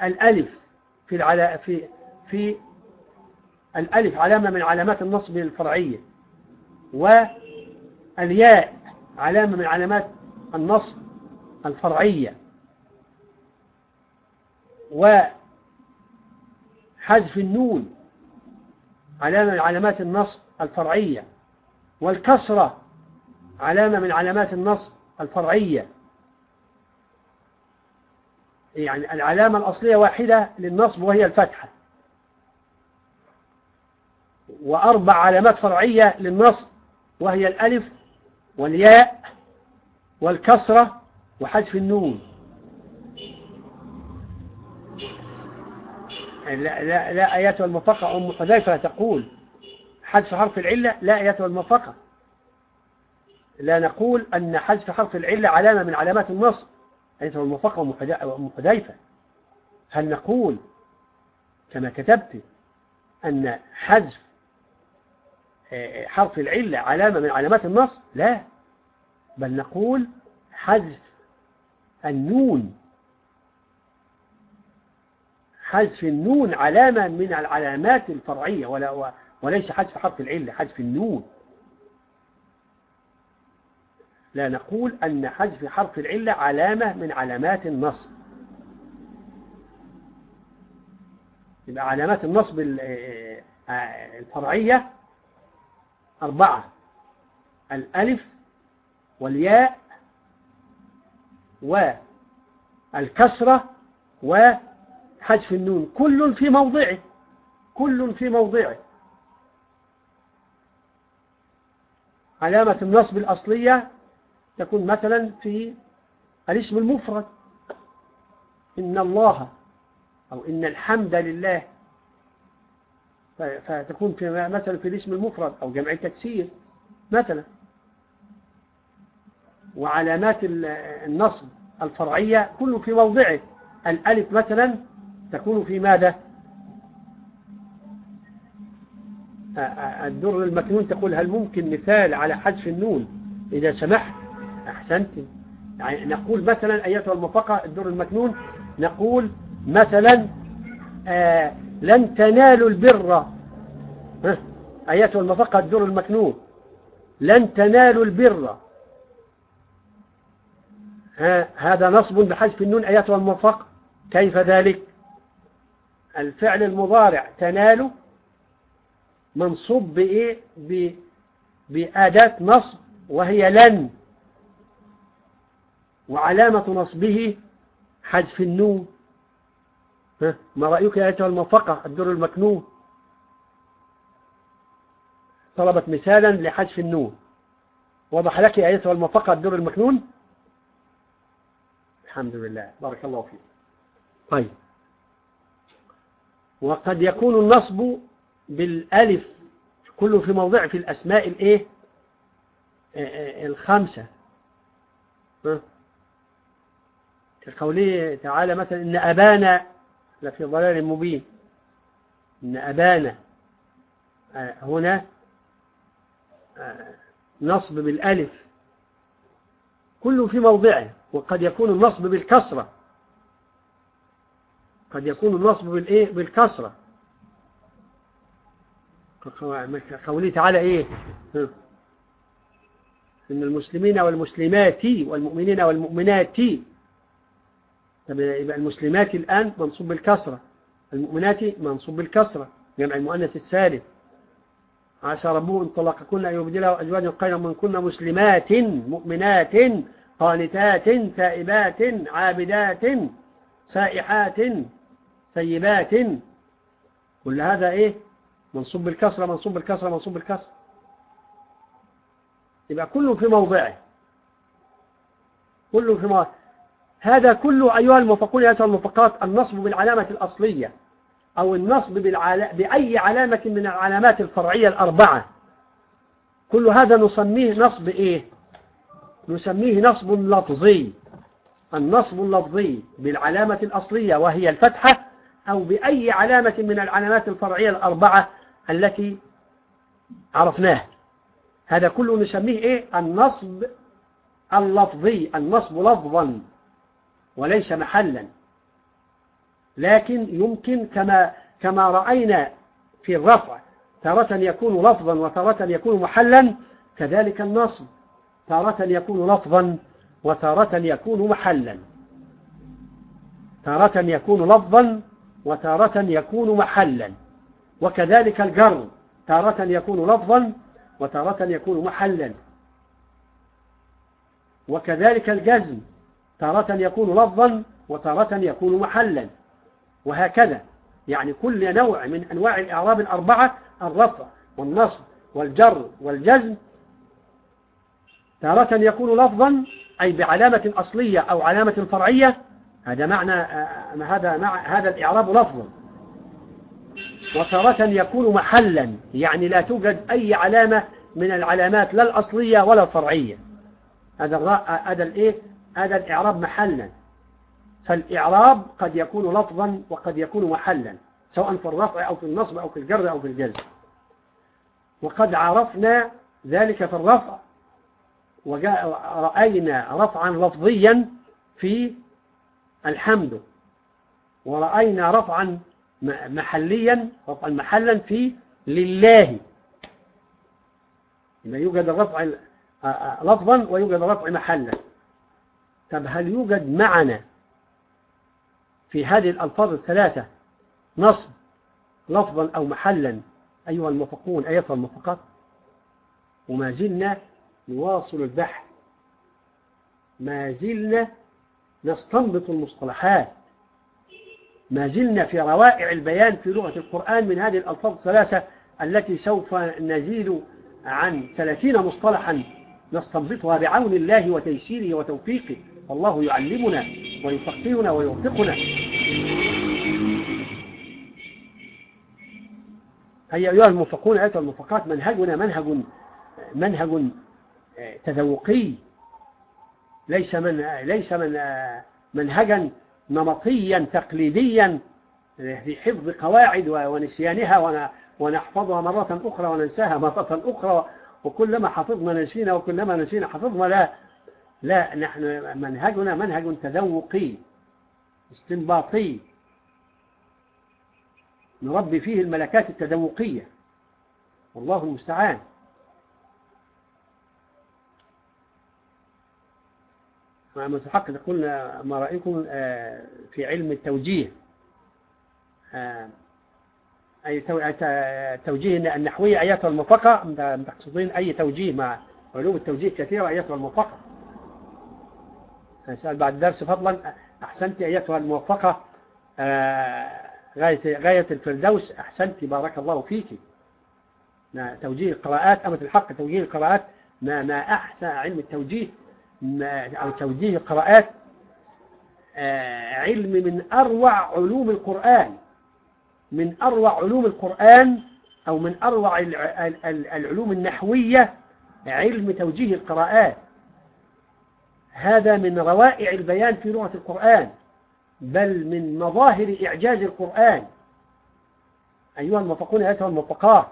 الألف في في في الألف علامة من علامات النصب الفرعية والياء علامة من علامات النصب الفرعية وحذف النون علامة من علامات النصب الفرعية والكسرة علامة من علامات النصب الفرعية. يعني العلامة الأصلية واحدة للنصب وهي الفتحة. وأربع علامات فرعية للنصب وهي الألف والياء والكسرة وحذف النون. لا, لا, لا آيات المفقة أم حذيفة تقول حذف حرف العلة لا آيات المفقة لا نقول أن حذف حرف العلة علامة من علامات النصب آيات المفقة أم حذيفة هل نقول كما كتبت أن حذف حرف العلة علامة من علامات النص لا. بل نقول حذف النون. حذف النون علامة من العلامات الفرعية ولا وليس حذف حرف العلة حذف النون. لا نقول أن حذف حرف العلة علامة من علامات النصب. يبقى علامات النصب الفرعية أربعة. الألف والياء والكسرة وحذف النون. كل في موضعه. كل في موضعه. علامة النصب الأصلية تكون مثلا في الاسم المفرد. إن الله أو إن الحمد لله فتكون في مثلا في الاسم المفرد أو جمع التكسير مثلا. وعلامات النصب الفرعية كله في موضعه. الألف مثلا تكون في ماذا؟ الدر المكنون تقول هل ممكن مثال على حذف النون؟ إذا سمحت أحسنت؟ يعني نقول مثلا أيتها المفقة الدر المكنون نقول مثلا آه لن تنالوا البر. أيتها المفقة الدر المكنون لن تنالوا البر. هذا نصب بحذف النون أيتها الموفق. كيف ذلك؟ الفعل المضارع تنال منصوب بإيه؟ بأداة نصب وهي لن. وعلامة نصبه حذف النون. ما رأيك يا أيتها الموفقة؟ الدر المكنون. طلبت مثالا لحذف النون. وضح لك أيتها الموفقة الدر المكنون؟ الحمد لله. بارك الله فيك. طيب. وقد يكون النصب بالألف كله في موضع في الأسماء الإيه؟ الخمسة. كقوله تعالى مثلا إن أبانا لفي ضلال مبين. إن أبانا هنا نصب بالألف. كله في موضعه وقد يكون النصب بالكسرة. قد يكون النصب بالإيه؟ بالكسرة. قوله تعالى إيه؟ إن المسلمين والمسلمات والمؤمنين والمؤمنات يبقى المسلمات الآن منصوب بالكسرة. المؤمنات منصوب بالكسرة. جمع المؤنث السالم عسى ربه إن طلقكن أن يبدله أزواجا خيرا من كن مسلمات مؤمنات قانتات تائبات عابدات سائحات ثيبات. كل هذا إيه؟ منصوب بالكسرة منصوب بالكسرة منصوب بالكسرة. يبقى كله في موضعه. كله في موضعه هذا كله أيها الموفقون أيها الموفقات النصب بالعلامة الأصلية أو النصب بالعلا... بأي علامة من العلامات الفرعية الأربعة. كل هذا نسميه نصب إيه؟ نسميه نصب لفظي. النصب اللفظي بالعلامة الأصلية وهي الفتحة أو بأي علامة من العلامات الفرعية الأربعة التي عرفناها هذا كله نسميه إيه؟ النصب اللفظي النصب لفظا. وليس محلا. لكن يمكن كما كما رأينا في الرفع تارة يكون لفظا وتارة يكون محلا كذلك النصب. تارة يكون لفظا وتارة يكون محلا. تارة يكون لفظا وتارة يكون محلا. وكذلك الجر تارة يكون لفظا وتارة يكون محلا. وكذلك الجزم تارة يكون لفظا وتارة يكون محلا. وهكذا. يعني كل نوع من أنواع الإعراب الأربعة الرفع والنصب والجر والجزم تارة يكون لفظا أي بعلامة أصلية أو علامة فرعية. هذا معنى هذا مع هذا الإعراب لفظا وتارة يكون محلا يعني لا توجد أي علامة من العلامات لا الأصلية ولا الفرعية. هذا هذا الإيه؟ هذا الإعراب محلا. فالإعراب قد يكون لفظا وقد يكون محلا سواء في الرفع أو في النصب أو في الجر أو في الجزم. وقد عرفنا ذلك في الرفع وجاء رأينا رفعا لفظيا في الحمد ورأينا رفعا محليا رفعا محلا في لله. إذا يوجد الرفع لفظا ويوجد الرفع محلا. طب هل يوجد معنى في هذه الألفاظ الثلاثة نصب لفظا أو محلا أيها الموفقون أيها الموفقات وما زلنا نواصل البحث. ما زلنا نستنبط المصطلحات. ما زلنا في روائع البيان في لغة القرآن من هذه الألفاظ الثلاثة التي سوف نزيد عن ثلاثين مصطلحا نستنبطها بعون الله وتيسيره وتوفيقه. والله يعلمنا ويفقهنا ويوفقنا. هيا أيها الموفقون أيها الموفقات منهجنا منهج منهج تذوقي. ليس من ليس من منهجا نمطيا تقليديا في حفظ قواعد ونسيانها ونحفظها مرة أخرى وننساها مرة أخرى. وكلما حفظنا نسينا وكلما نسينا حفظنا لا لا نحن منهجنا منهج تذوقي استنباطي. نربي فيه الملكات التذوقية. والله المستعان. متحقق قلنا ما رأيكم آه، في علم التوجيه. آه، أي توجيه النحوية أياتها المفقة تقصدين أي توجيه؟ مع علوم التوجيه كثيرة أياتها المفقة سأل بعد الدرس فضلا أحسنت أيتها الموفقة آه، غاية, غاية الفردوس أحسنت بارك الله فيك. توجيه القراءات أمة الحق توجيه القراءات ما, ما أحسن علم التوجيه أو توجيه القراءات آه، علم من أروع علوم القرآن. من أروع علوم القرآن أو من أروع العلوم النحوية علم توجيه القراءات. هذا من روائع البيان في لغة القرآن بل من مظاهر إعجاز القرآن. أيها الموفقون أيها الموفقات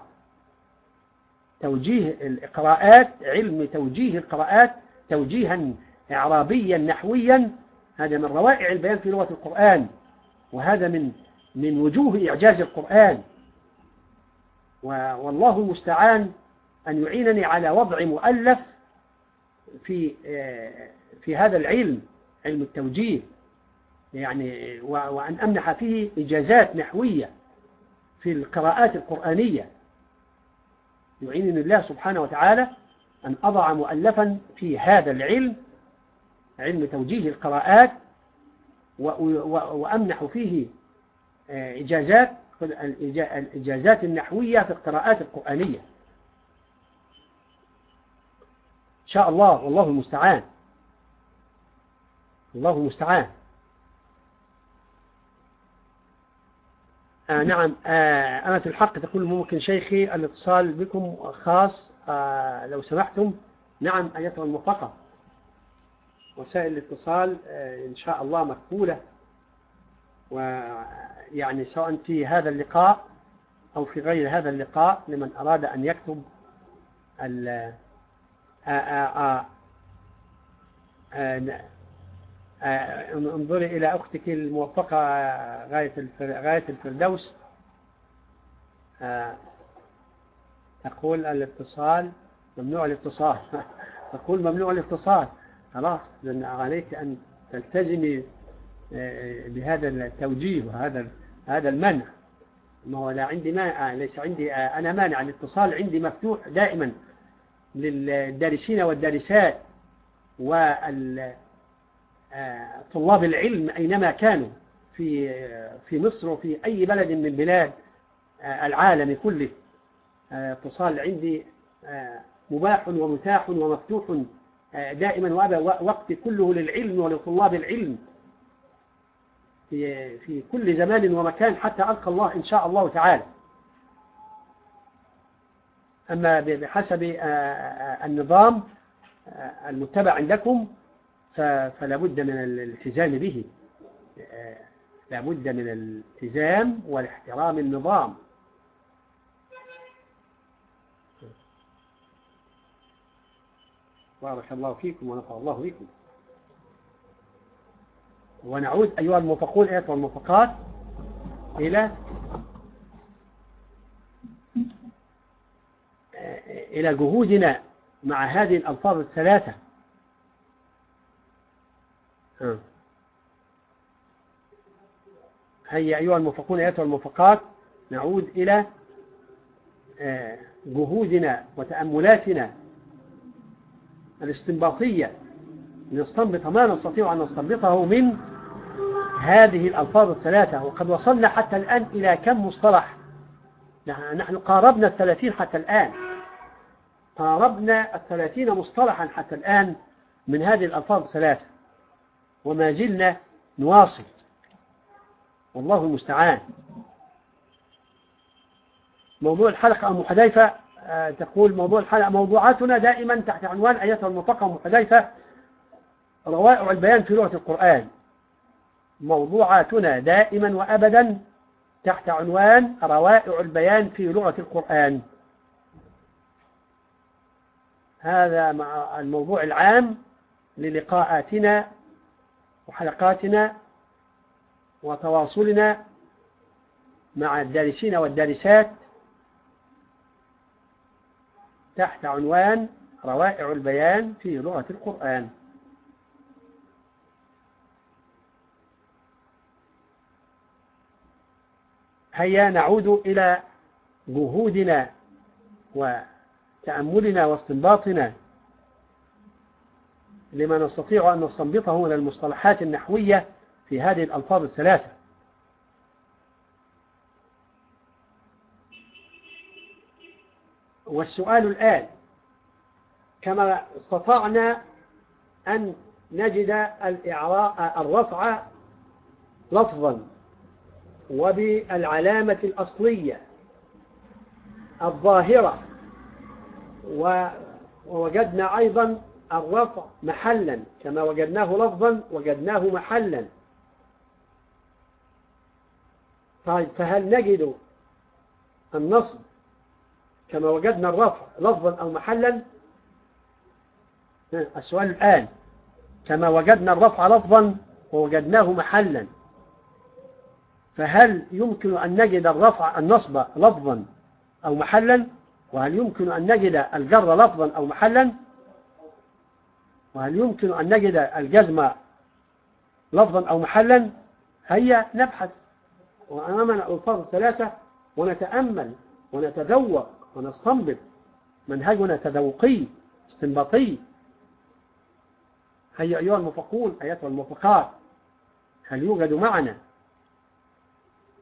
توجيه القراءات علم توجيه القراءات توجيها إعرابيا نحويا هذا من روائع البيان في لغة القرآن. وهذا من من وجوه إعجاز القرآن. والله المستعان أن يعينني على وضع مؤلف في في هذا العلم علم التوجيه يعني وأن أمنح فيه إجازات نحوية في القراءات القرآنية. يعينني الله سبحانه وتعالى أن أضع مؤلفا في هذا العلم علم توجيه القراءات وأمنح فيه آه، إجازات الإجازات النحوية في القراءات القرآنية إن شاء الله والله المستعان. الله المستعان. آه نعم. آه أمة الحق تقول ممكن شيخي الاتصال بكم خاص آه لو سمحتم. نعم أيتها الموفقة. وسائل الاتصال آه إن شاء الله مقبولة. ويعني سواء في هذا اللقاء أو في غير هذا اللقاء لمن أراد أن يكتب انظري إلى أختك الموفقة غاية غاية الفردوس. تقول الاتصال ممنوع الاتصال. تقول ممنوع الاتصال. خلاص لأن عليك أن تلتزمي بهذا التوجيه وهذا هذا المنع. ما هو لا عندي ما ليس عندي أنا مانع. الاتصال عندي مفتوح دائما. للدارسين والدارسات وطلاب العلم أينما كانوا في في مصر وفي أي بلد من بلاد العالم كله. اتصال عندي مباح ومتاح ومفتوح دائما وأبا وقت كله للعلم ولطلاب العلم في في كل زمان ومكان حتى ألقى الله إن شاء الله تعالى. أما بحسب النظام المتبع عندكم فلا بد من الالتزام به. لا بد من الالتزام والاحترام النظام. بارك الله فيكم ونفع الله بكم. ونعود أيها الموفقون أيها الموفقات إلى إلى جهودنا مع هذه الألفاظ الثلاثة. هيا أيها الموفقون أيها الموفقات نعود إلى جهودنا وتأملاتنا الاستنباطية. لنستنبط ما نستطيع أن نستنبطه من هذه الألفاظ الثلاثة. وقد وصلنا حتى الآن إلى كم مصطلح؟ نحن قاربنا الثلاثين حتى الآن. قاربنا الثلاثين مصطلحا حتى الآن من هذه الألفاظ الثلاثة وما زلنا نواصل. والله المستعان. موضوع الحلقة أم حذيفة تقول موضوع الحلقة موضوعاتنا دائما تحت عنوان أيتها المطلقة أم حذيفة روائع البيان في لغة القرآن. موضوعاتنا دائما وأبدا تحت عنوان روائع البيان في لغة القرآن. هذا مع الموضوع العام للقاءاتنا وحلقاتنا وتواصلنا مع الدارسين والدارسات تحت عنوان روائع البيان في لغة القرآن. هيا نعود إلى جهودنا وتأملنا واستنباطنا لما نستطيع أن نستنبطه من المصطلحات النحوية في هذه الألفاظ الثلاثة. والسؤال الآن كما استطعنا أن نجد الرفع لفظا وبالعلامة الأصلية الظاهرة ووجدنا أيضا الرفع محلا كما وجدناه لفظا وجدناه محلا. طيب فهل نجد النصب كما وجدنا الرفع لفظا أو محلا؟ السؤال الآن. كما وجدنا الرفع لفظا ووجدناه محلا. فهل يمكن أن نجد الرفع النصب لفظا أو محلا؟ وهل يمكن أن نجد الجر لفظا أو محلا؟ وهل يمكن أن نجد الجزم لفظا أو محلا؟ هيا نبحث. وأمامنا ألفاظ ثلاثة ونتأمل ونتذوق ونستنبط. منهجنا تذوقي استنباطي. هيا أيها المفقون أيتها الموفقات هل يوجد معنا؟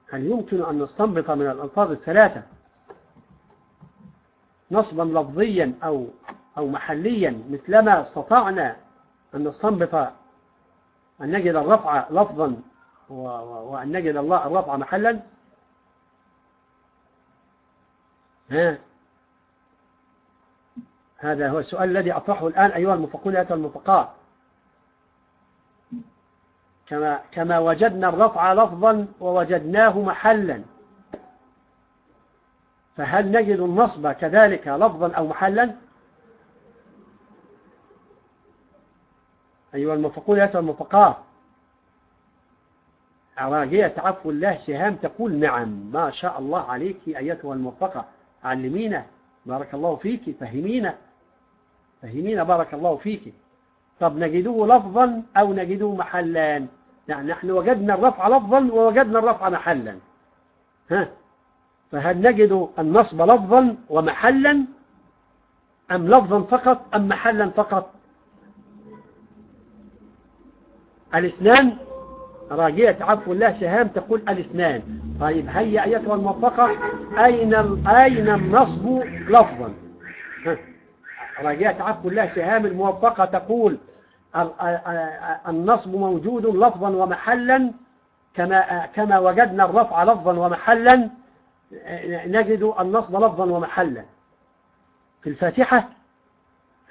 هل يمكن أن نستنبط من الألفاظ الثلاثة؟ نصبا لفظيا أو أو محليا مثلما استطعنا أن نستنبط أن نجد الرفع لفظا وأن نجد الله الرفع محلا. ها؟ هذا هو السؤال الذي أطرحه الآن أيها المفقون أيها المفقات كما, كما وجدنا الرفع لفظا ووجدناه محلا. فهل نجد النصب كذلك لفظا أو محلا؟ أيها المفقون أيها المفقات عراقية عفو الله سهام تقول نعم. ما شاء الله عليك أيتها الموفقة علمينا بارك الله فيك. فهمينا فهمينا بارك الله فيك. طب نجده لفظا أو نجده محلا؟ يعني نحن وجدنا الرفع لفظا ووجدنا الرفع محلا. ها؟ فهل نجد النصب لفظا ومحلا أم لفظا فقط أم محلا فقط؟ الاثنان راجية عفو الله سهام تقول الاثنان. طيب هيا أيتها الموفقة أين أين النصب لفظا؟ راجية عفو الله سهام الموفقة تقول النصب موجود لفظا ومحلا كما كما وجدنا الرفع لفظا ومحلا نجد النصب لفظا ومحلا. في الفاتحة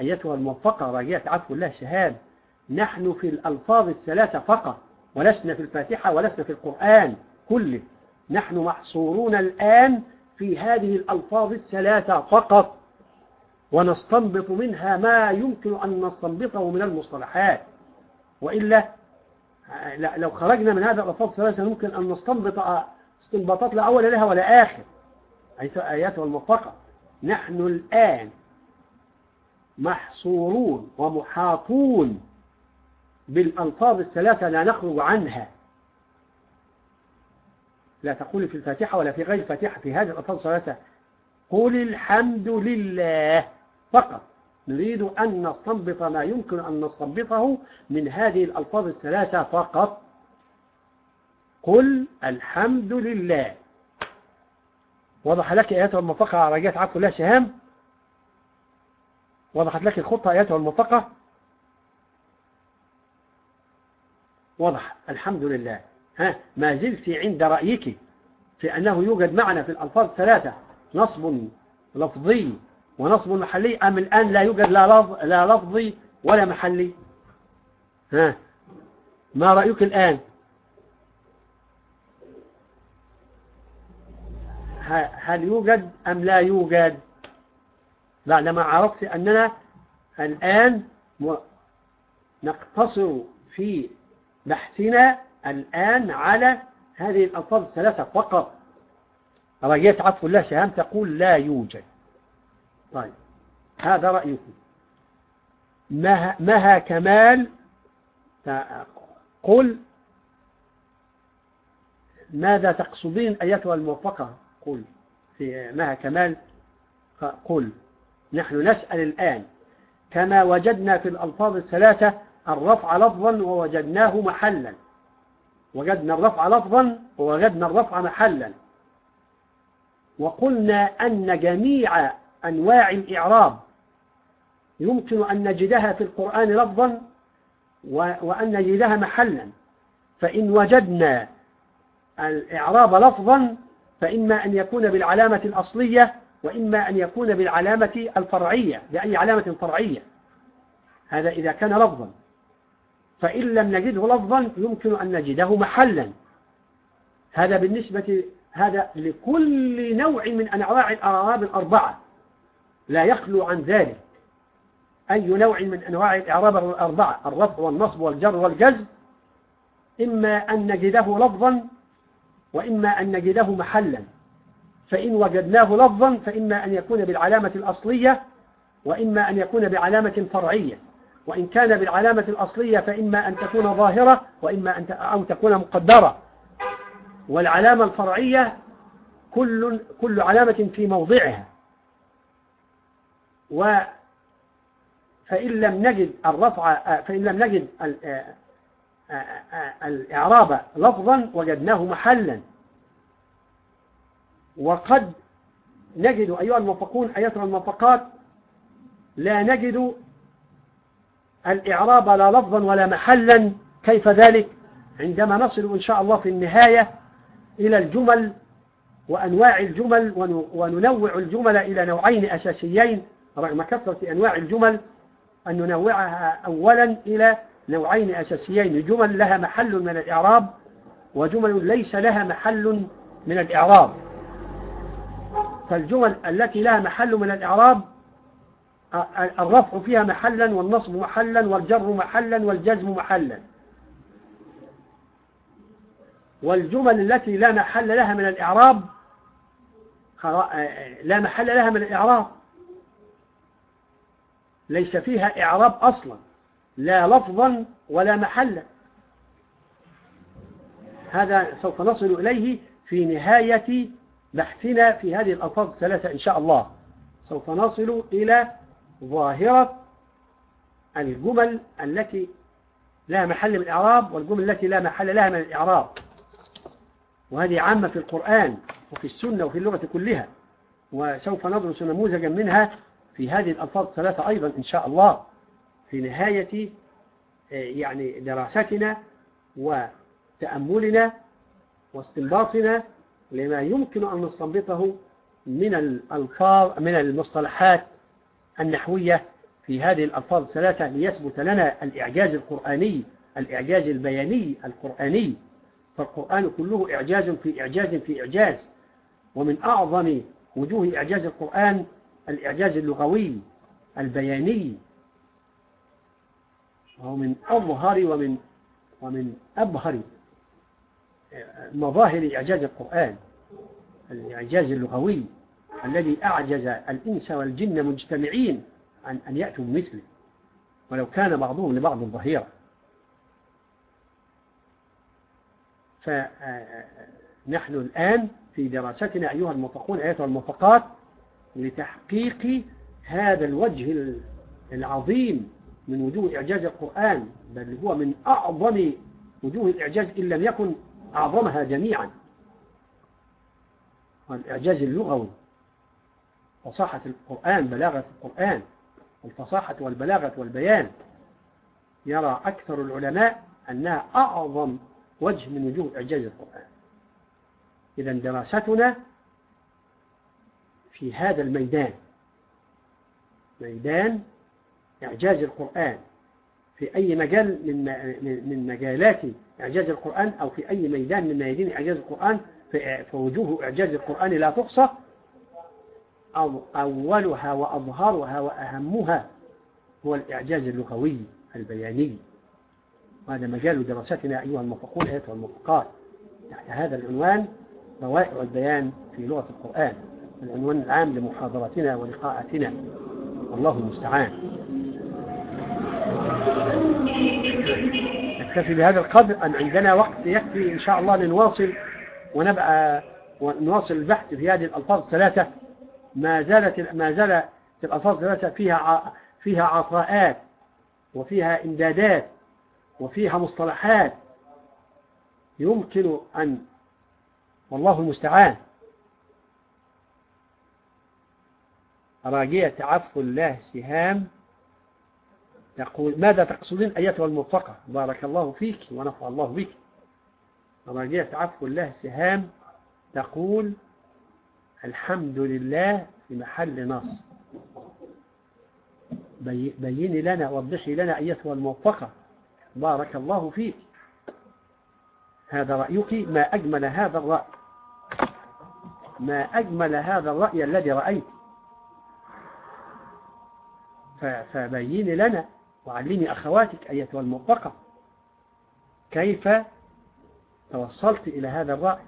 أيتها الموفقة راجية عفو الله سهام نحن في الألفاظ الثلاثة فقط ولسنا في الفاتحة ولسنا في القرآن كله. نحن محصورون الآن في هذه الألفاظ الثلاثة فقط ونستنبط منها ما يمكن أن نستنبطه من المصطلحات. وإلا لو خرجنا من هذا الألفاظ الثلاثة ممكن أن نستنبط استنباطات لا أول لها ولا آخر حيث آياتها المطلقة نحن الآن محصورون ومحاطون بالألفاظ الثلاثة لا نخرج عنها. لا تقول في الفاتحة ولا في غير الفاتحة في هذه الألفاظ الثلاثة. قل الحمد لله فقط. نريد أن نستنبط ما يمكن أن نستنبطه من هذه الألفاظ الثلاثة فقط. قل الحمد لله. وضح لك آياته المنطقة على رجاء عفو الله سهام. وضحت لك الخطة آياته المنطقة وضح الحمد لله. ها ما زلت عند رأيك في أنه يوجد معنى في الألفاظ الثلاثة نصب لفظي ونصب محلي. أم الآن لا يوجد لا, لفظ لا لفظي ولا محلي؟ ها ما رأيك الآن؟ هل يوجد أم لا يوجد؟ بعدما عرفت أننا الآن نقتصر في بحثنا الآن على هذه الألفاظ الثلاثة فقط. رجيت عفو الله سهام تقول لا يوجد. طيب هذا رأيكم. مها, كمال قل ماذا تقصدين أيتها الموفقة؟ قل في مها كمال قل نحن نسأل الآن. كما وجدنا في الألفاظ الثلاثة الرفع لفظا ووجدناه محلا. وجدنا الرفع لفظا ووجدنا الرفع محلا. وقلنا أن جميع أنواع الإعراب يمكن أن نجدها في القرآن لفظا وأن نجدها محلا. فإن وجدنا الإعراب لفظا فإما أن يكون بالعلامة الأصلية وإما أن يكون بالعلامة الفرعية بأي علامة فرعية. هذا إذا كان لفظا. فإن لم نجده لفظا يمكن أن نجده محلا. هذا بالنسبة هذا لكل نوع من أنواع الأعراب الأربعة. لا يخلو عن ذلك. أي نوع من أنواع الإعراب الأربعة؟ الرفع والنصب والجر والجزم. إما أن نجده لفظا وإما أن نجده محلا فإن وجدناه لفظا فإما أن يكون بالعلامة الأصلية وإما أن يكون بعلامة فرعية. وإن كان بالعلامة الأصلية فإما أن تكون ظاهرة وإما أن أو تكون مقدرة. والعلامة الفرعية كل كل علامة في موضعها. و فإن لم نجد الرفع فإن لم نجد الإعراب لفظا وجدناه محلا. وقد نجد أيها الموفقون أيتها الموفقات لا نجد الإعراب لا لفظا ولا محلا. كيف ذلك؟ عندما نصل إن شاء الله في النهاية إلى الجمل وأنواع الجمل وننوع الجمل إلى نوعين أساسيين. رغم كثرة أنواع الجمل أن ننوعها أولا إلى نوعين أساسيين. جمل لها محل من الإعراب وجمل ليس لها محل من الإعراب. فالجمل التي لها محل من الإعراب الرفع فيها محلا والنصب محلا والجر محلا والجزم محلا. والجمل التي لا محل لها من الإعراب لا محل لها من الإعراب. ليس فيها إعراب أصلا. لا لفظا ولا محلا. هذا سوف نصل إليه في نهاية بحثنا في هذه الألفاظ الثلاثة إن شاء الله. سوف نصل إلى ظاهرة الجمل التي لها محل من الإعراب والجمل التي لا محل لها من الإعراب. وهذه عامة في القرآن وفي السنة وفي اللغة كلها. وسوف ندرس نموذجا منها في هذه الألفاظ الثلاثة أيضا إن شاء الله. في نهاية آه، يعني دراستنا وتأملنا واستنباطنا لما يمكن أن نستنبطه من الألفاظ من المصطلحات النحوية في هذه الألفاظ الثلاثة ليثبت لنا الإعجاز القرآني الإعجاز البياني القرآني. فالقرآن كله إعجاز في إعجاز في إعجاز. ومن أعظم وجوه إعجاز القرآن الإعجاز اللغوي البياني. وهو من أظهر ومن ومن أبهر مظاهر إعجاز القرآن الإعجاز اللغوي الذي أعجز الإنس والجن مجتمعين عن أن يأتوا بمثله ولو كان بعضهم لبعض ظهيرا. فنحن الآن في دراستنا أيها الموفقون أيها الموفقات لتحقيق هذا الوجه العظيم من وجوه إعجاز القرآن بل هو من أعظم وجوه الإعجاز إن لم يكن أعظمها جميعا. والإعجاز اللغوي فصاحة القرآن بلاغة القرآن الفصاحة والبلاغة والبيان. يرى أكثر العلماء أنها أعظم وجه من وجوه إعجاز القرآن. إذا دراستنا في هذا الميدان. ميدان إعجاز القرآن في أي مجال من من مجالات إعجاز القرآن أو في أي ميدان من ميادين إعجاز القرآن فوجوه إعجاز القرآن لا تحصى أو أولها وأظهرها وأهمها هو الإعجاز اللغوي البياني. وهذا مجال دراستنا أيها المفقون أيها المفقات تحت هذا العنوان روائع البيان في لغة القرآن العنوان العام لمحاضرتنا ولقاءاتنا. الله المستعان. نكتفي بهذا القدر أن عندنا وقت يكفي إن شاء الله لنواصل ونبقى ونواصل البحث في هذه الألفاظ الثلاثة. ما زالت ما زال في الألفاظ الثلاثة فيها فيها عطاءات وفيها إمدادات وفيها مصطلحات يمكن أن والله المستعان. راجية عفو الله سهام تقول ماذا تقصدين أيتها الموفقة بارك الله فيك ونفع الله بك. راجية عفو الله سهام تقول الحمد لله في محل نص. بيني لنا وضحي لنا أيتها الموفقة بارك الله فيك. هذا رأيك؟ ما أجمل هذا الرأي. ما أجمل هذا الرأي الذي رأيت. فبيني لنا وعلمي أخواتك أيتها الموفقة. كيف توصلت إلى هذا الرأي؟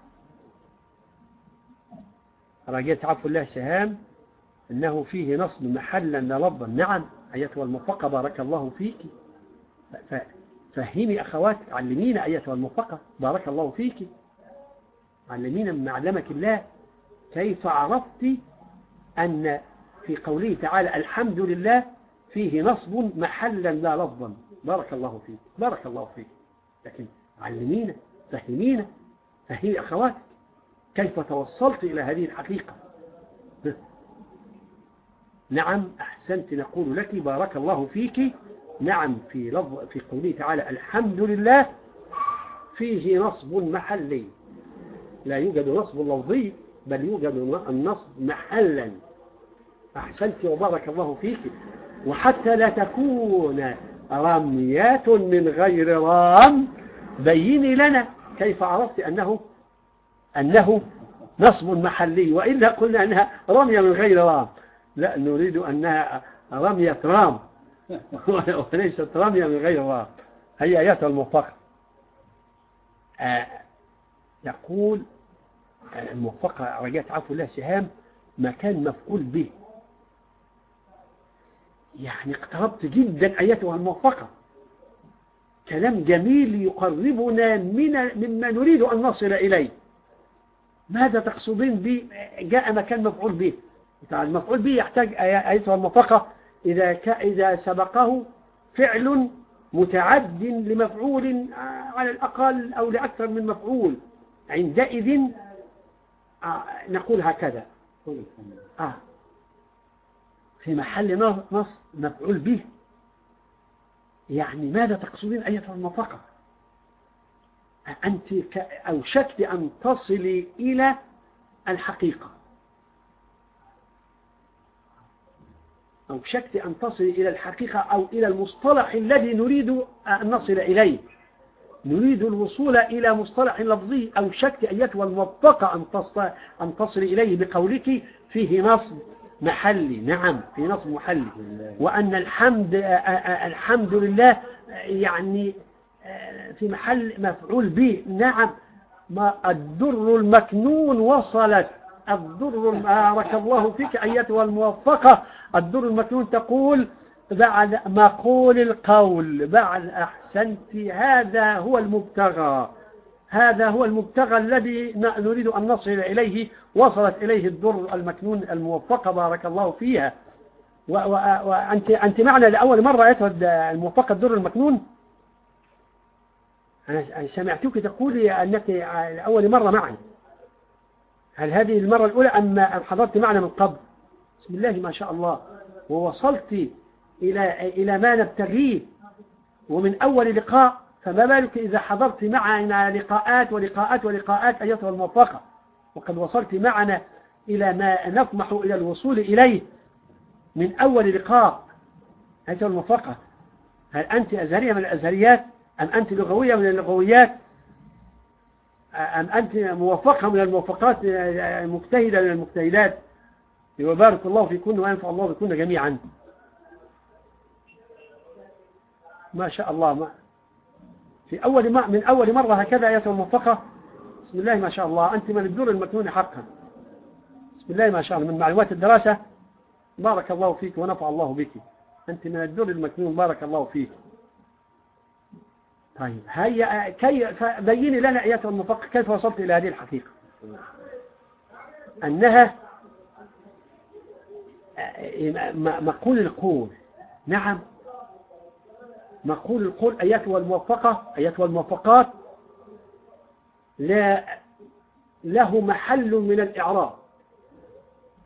رجيت عفو الله سهام إنه فيه نصب محلا للفظا نعم أيتها الموفقة بارك الله فيك. فهمي أخواتك علمينا أيتها الموفقة بارك الله فيك. علمينا من علمك الله. كيف عرفت أن في قوله تعالى الحمد لله فيه نصب محلا لا لفظا. بارك الله فيك بارك الله فيك. لكن علمينا فهمينا فهمي أخواتك كيف توصلت إلى هذه الحقيقة؟ نعم أحسنت نقول لك بارك الله فيك. نعم في لفظ في قوله تعالى الحمد لله فيه نصب محلي. لا يوجد نصب لفظي بل يوجد النصب محلا. أحسنت وبارك الله فيك. وحتى لا تكون رميات من غير رام. بيني لنا كيف عرفت أنه أنه نصب محلي وإلا قلنا أنها رمية من غير رام. لا نريد أنها رمية رام. وليست رمية من غير رام. هي آيات الموفقة. آه يقول الموفقة رجعت عفو الله سهام مكان مفعول به. يعني اقتربت جدا أيتها الموفقة. كلام جميل يقربنا من مما نريد أن نصل إليه. ماذا تقصدين به جاء مكان مفعول به. المفعول به يحتاج أيتها الموفقة إذا, إذا سبقه فعل متعد لمفعول على الأقل أو لأكثر من مفعول. عندئذ نقول هكذا. آه. في محل نص مفعول به. يعني ماذا تقصدين أيتها المنطقة أنت أوشكت أن تصلي إلى الحقيقة. أوشكت أن تصلي إلى الحقيقة أو إلى المصطلح الذي نريد أن نصل إليه. نريد الوصول إلى مصطلح لفظي. أوشكت أيتها الموفقة أن تصل إليه بقولك فيه نصب محلي نعم في نصب محلي. وأن الحمد الحمد لله يعني في محل مفعول به. نعم ما الدر المكنون وصلت. الدر بارك الله فيك أيتها الموفقة. الدر المكنون تقول بعد مقول القول بعد أحسنت هذا هو المبتغى. هذا هو المبتغى الذي نريد أن نصل إليه وصلت إليه الدر المكنون الموفقة بارك الله فيها. وأنت أنت معنا لأول مرة أيتها الموفقة الدر المكنون؟ أنا سمعتك تقولي أنك لأول مرة معي هل هذه المرة الأولى أم حضرت معنا من قبل؟ بسم الله ما شاء الله. ووصلت إلى إلى ما نبتغيه. ومن أول لقاء فما بالك إذا حضرت معنا لقاءات ولقاءات ولقاءات أيتها الموفقة؟ وقد وصلت معنا إلى ما نطمح إلى الوصول إليه من أول لقاء أيتها الموفقة. هل أنت أزهرية من الأزهريات؟ أم أنت لغوية من اللغويات؟ أم أنت موفقة من الموفقات مجتهدة من المجتهدات؟ وبارك الله فيكن وينفع الله بكن جميعا. ما شاء الله. ما في أول ما من أول مرة هكذا آيات الموفقة بسم الله ما شاء الله. أنت من الدور المكنون حقا. بسم الله ما شاء الله. من معلومات الدراسة. بارك الله فيك ونفع الله بك. أنت من الدور المكنون. بارك الله فيك. طيب. هيا كي بيني لنا آيات الموفقة كيف وصلت إلى هذه الحقيقة؟ أنها مقول القول. نعم. مقول القول أيتها الموفقة أيتها الموفقات لا له محل من الإعراب.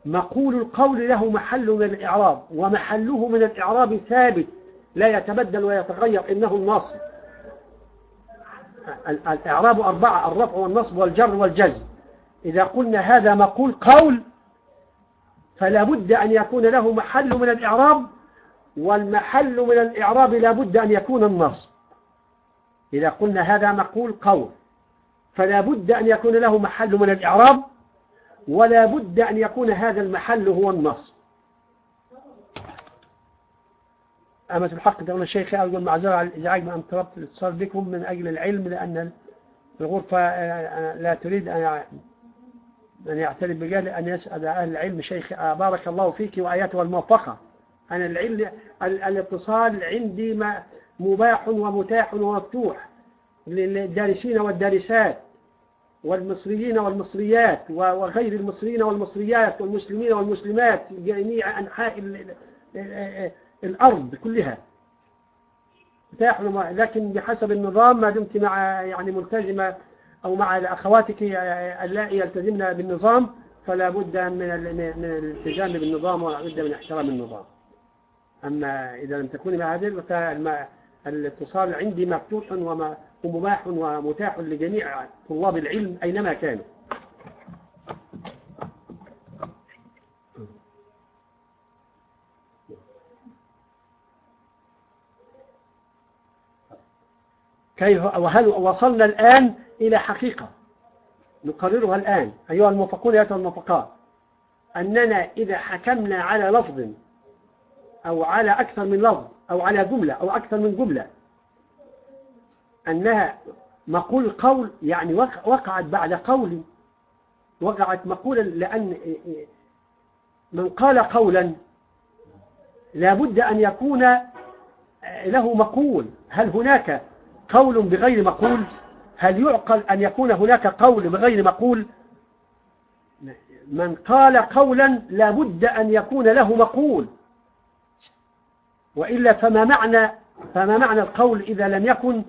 مقول القول له محل من الإعراب ومحله من الإعراب ثابت لا يتبدل ويتغير إنه النصب. الإعراب أربعة الرفع والنصب والجر والجزم. إذا قلنا هذا مقول قول فلا بد أن يكون له محل من الإعراب والمحل من الإعراب لا بد أن يكون النصب إذا قلنا هذا مقول قول فلا بد أن يكون له محل من الإعراب ولا بد أن يكون هذا المحل هو النصب أمة الحق تقول الشيخ أرجو المعذرة على الإزعاج بأن طلبت الاتصال بكم من أجل العلم لأن الغرفة لا تريد أن أن يعترف بجهل أن يسأل أهل العلم. شيخ بارك الله فيك وآياته الموفقة. أنا العلم الاتصال عندي مباح ومتاح ومفتوح للدارسين والدارسات والمصريين والمصريات وغير المصريين والمصريات والمسلمين والمسلمات جميع أنحاء الأرض كلها. متاح لكن بحسب النظام ما دمت مع يعني ملتزمة أو مع أخواتك اللائي يلتزمن بالنظام فلا بد من الالتزام بالنظام ولا بد من احترام النظام. أما إذا لم تكوني مع هذه فالاتصال عندي مفتوح ومباح ومتاح لجميع طلاب العلم أينما كانوا. كيف وهل وصلنا الآن إلى حقيقة؟ نقررها الآن أيها الموفقون أيها الموفقات. أننا إذا حكمنا على لفظ أو على أكثر من لفظ أو على جملة أو أكثر من جملة. أنها مقول قول يعني وقعت بعد قول. وقعت مقولا لأن من قال قولا لابد أن يكون له مقول. هل هناك قول بغير مقول؟ هل يعقل أن يكون هناك قول بغير مقول؟ من قال قولا لابد أن يكون له مقول. وإلا فما معنى فما معنى القول إذا لم يكن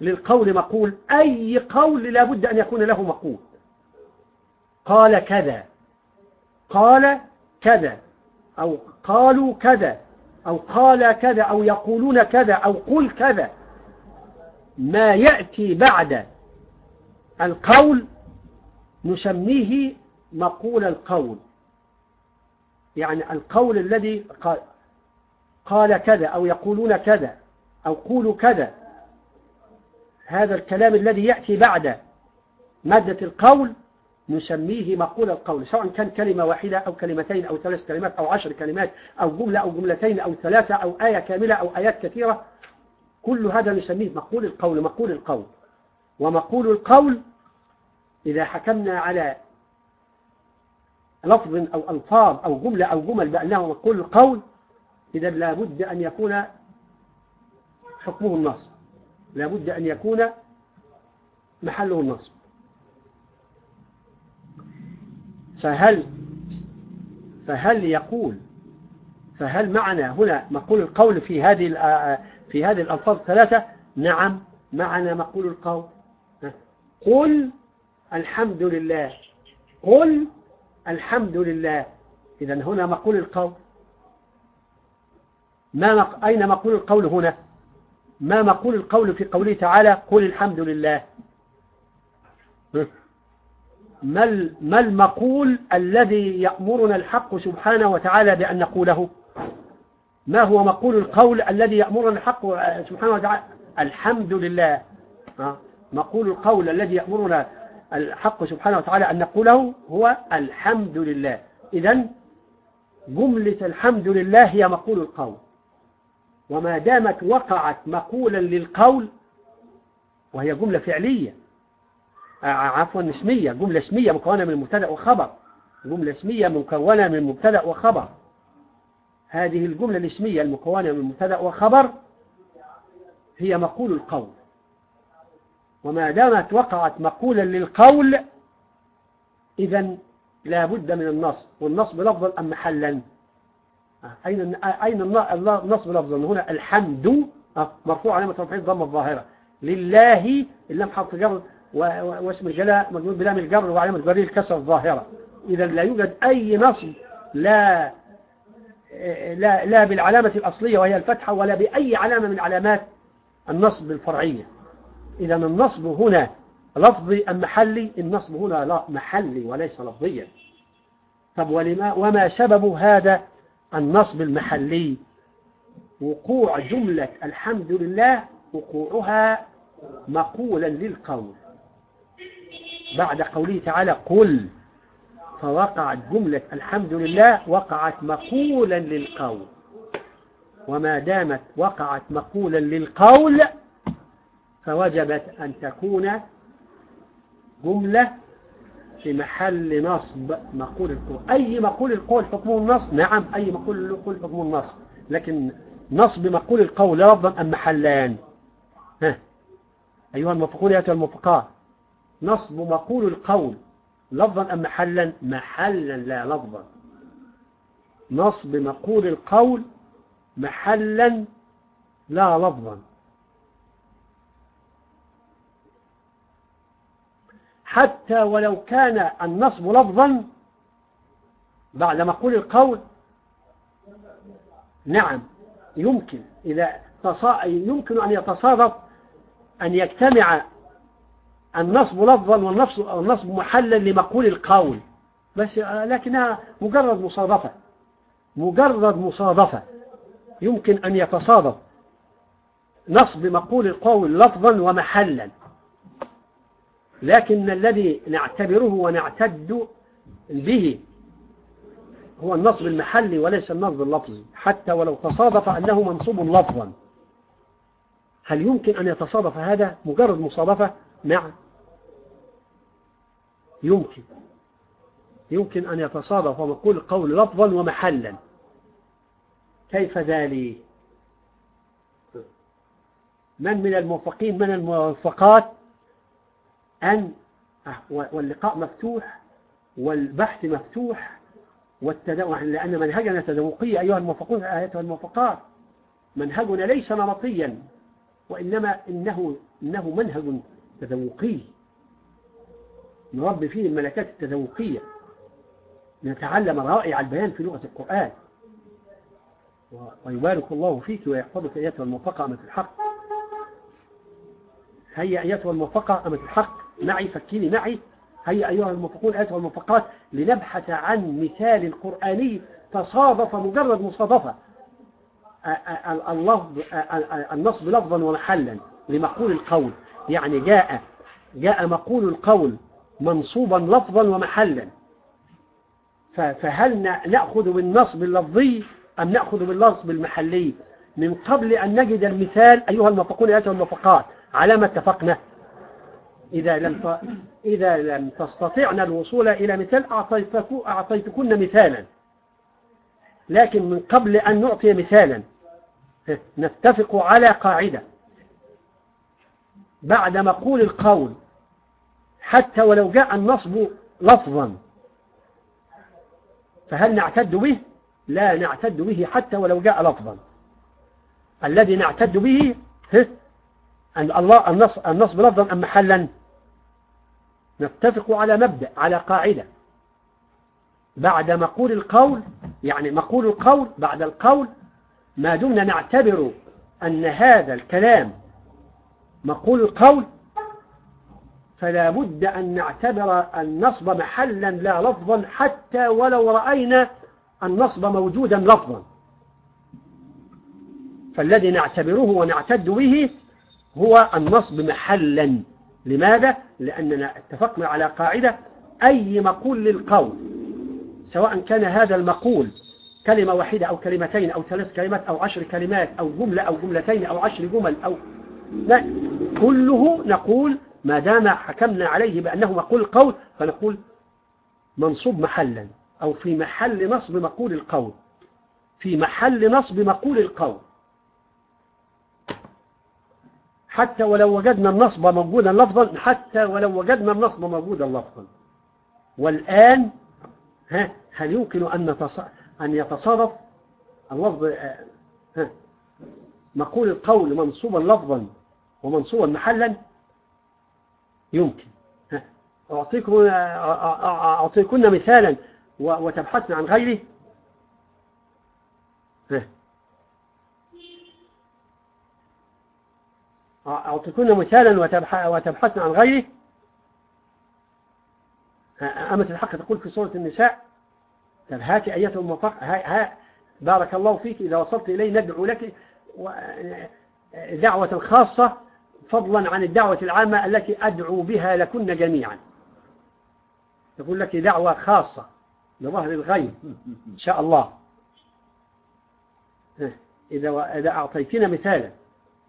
للقول مقول؟ أي قول لابد أن يكون له مقول. قال كذا. قال كذا. أو قالوا كذا. أو قال كذا. أو يقولون كذا. أو قل كذا. ما يأتي بعد القول نسميه مقول القول. يعني القول الذي قال كذا أو يقولون كذا أو قولوا كذا. هذا الكلام الذي يأتي بعد مادة القول نسميه مقول القول سواء كان كلمة واحدة أو كلمتين أو ثلاث كلمات أو عشر كلمات أو جملة أو جملتين أو ثلاثة أو آية كاملة أو آيات كثيرة كل هذا نسميه مقول القول مقول القول. ومقول القول إذا حكمنا على لفظ أو ألفاظ أو جملة أو جمل بأنه مقول القول إذا لابد أن يكون حكمه النصب لابد أن يكون محله النصب فهل فهل يقول فهل معنى هنا مقول القول في هذه في هذه الألفاظ الثلاثة؟ نعم معنى مقول القول. قل الحمد لله. قل الحمد لله. إذا هنا مقول القول. ما مق... أين مقول القول هنا؟ ما مقول القول في قوله تعالى قل الحمد لله؟ ما ما المقول الذي يأمرنا الحق سبحانه وتعالى بأن نقوله؟ ما هو مقول القول الذي يأمرنا الحق سبحانه وتعالى؟ الحمد لله. مقول القول الذي يأمرنا الحق سبحانه وتعالى أن نقوله هو الحمد لله. إذا جملة الحمد لله هي مقول القول. وما دامت وقعت مقولا للقول وهي جملة فعلية. عفوا اسمية جملة اسمية مكونة من مبتدأ وخبر. جملة اسمية مكونة من مبتدأ وخبر. هذه الجملة الاسمية المكونة من مبتدأ وخبر هي مقول القول. وما دامت وقعت مقولا للقول إذا لا بد من النصب. والنصب لفظا أم محلا؟ أين أين النصب لفظا؟ هنا الحمد مرفوع علامة رفعه الضمة الظاهرة. لله اللام حرف جر واسم الجلاء مجنون بلام الجر وعلامة جره الكسر الظاهرة. إذا لا يوجد أي نصب لا لا لا بالعلامة الأصلية وهي الفتحة ولا بأي علامة من علامات النصب الفرعية. إذا النصب هنا لفظي أم محلي؟ النصب هنا لا محلي وليس لفظيا. طب ولما وما سبب هذا النصب المحلي. وقوع جملة الحمد لله وقوعها مقولا للقول. بعد قوله تعالى قل فوقعت جملة الحمد لله وقعت مقولا للقول. وما دامت وقعت مقولا للقول فوجبت أن تكون جملة في محل نصب مقول القول. أي مقول القول حكمه النصب؟ نعم أي مقول القول حكمه النصب. لكن نصب مقول القول لفظا أم محلان. ها. أيها الموفقون يا الموفقات نصب مقول القول لفظا أم محلا؟ محلا لا لفظا. نصب مقول القول محلا لا لفظا. حتى ولو كان النصب لفظا بعد مقول القول نعم يمكن إذا تصا... يمكن أن يتصادف أن يجتمع النصب لفظا والنصب النصب محلا لمقول القول. بس لكنها مجرد مصادفة. مجرد مصادفة. يمكن أن يتصادف. نصب مقول القول لفظا ومحلا. لكن الذي نعتبره ونعتد به هو النصب المحلي وليس النصب اللفظي حتى ولو تصادف أنه منصوب لفظا. هل يمكن أن يتصادف هذا؟ مجرد مصادفة؟ نعم. يمكن. يمكن أن يتصادف ومقول القول لفظا ومحلا. كيف ذلك؟ من من الموفقين؟ من الموفقات؟ أن واللقاء مفتوح والبحث مفتوح والتدو... لأن منهجنا تذوقية أيها الموفقون أيها الموفقات. منهجنا ليس نمطيا وإنما إنه, إنه منهج تذوقي. نربي فيه الملكات التذوقية. نتعلم روائع البيان في لغة القرآن. ويبارك الله فيك ويحفظك أيتها الموفقة أمة الحق. هيا أيتها الموفقة أمة الحق. معي فكيني معي. هيا أيها الموفقون أيتها الموفقات لنبحث عن مثال قرآني تصادف مجرد مصادفة. اللفظ النصب لفظا ومحلا لمقول القول. يعني جاء جاء مقول القول منصوبا لفظا ومحلا. فهل نأخذ بالنصب اللفظي أم نأخذ بالنصب المحلي؟ من قبل أن نجد المثال أيها الموفقون أيها الموفقات على ما اتفقنا. إذا لم إذا لم تستطعن الوصول إلى مثال أعطيتكن مثالا. لكن من قبل أن نعطي مثالا نتفق على قاعدة. بعد مقول القول حتى ولو جاء النصب لفظا فهل نعتد به؟ لا نعتد به حتى ولو جاء لفظا. الذي نعتد به الله النصب لفظا أم محلا؟ نتفق على مبدأ على قاعدة. بعد مقول القول يعني مقول القول بعد القول ما دمنا نعتبر أن هذا الكلام مقول القول فلا بد أن نعتبر النصب محلا لا لفظا حتى ولو رأينا النصب موجودا لفظا. فالذي نعتبره ونعتد به هو النصب محلا. لماذا؟ لأننا اتفقنا على قاعدة أي مقول للقول سواء كان هذا المقول كلمة واحدة أو كلمتين أو ثلاث كلمات أو عشر كلمات أو جملة أو جملتين أو عشر جمل أو لا كله نقول ما دام حكمنا عليه بأنه مقول القول فنقول منصوب محلا أو في محل نصب مقول القول في محل نصب مقول القول. حتى ولو وجدنا النصب موجودا لفظا حتى ولو وجدنا النصب موجودا لفظا. والآن ها هل يمكن أن أن يتصادف اللفظ ها مقول القول منصوبا لفظا ومنصوبا محلا؟ يمكن أعطيكم أعطيكن مثالا وتبحثن عن غيره؟ أعطيكن مثالا وتبحثن عن غيره؟ أمة الحق تقول في سورة النساء طب هاتي أيتها الموفق ها بارك الله فيك إذا وصلت إليه ندعو لك دعوة خاصة فضلا عن الدعوة العامة التي أدعو بها لكن جميعا. يقول لك دعوة خاصة لظهر الغيب إن شاء الله. إذا أعطيتنا مثالا.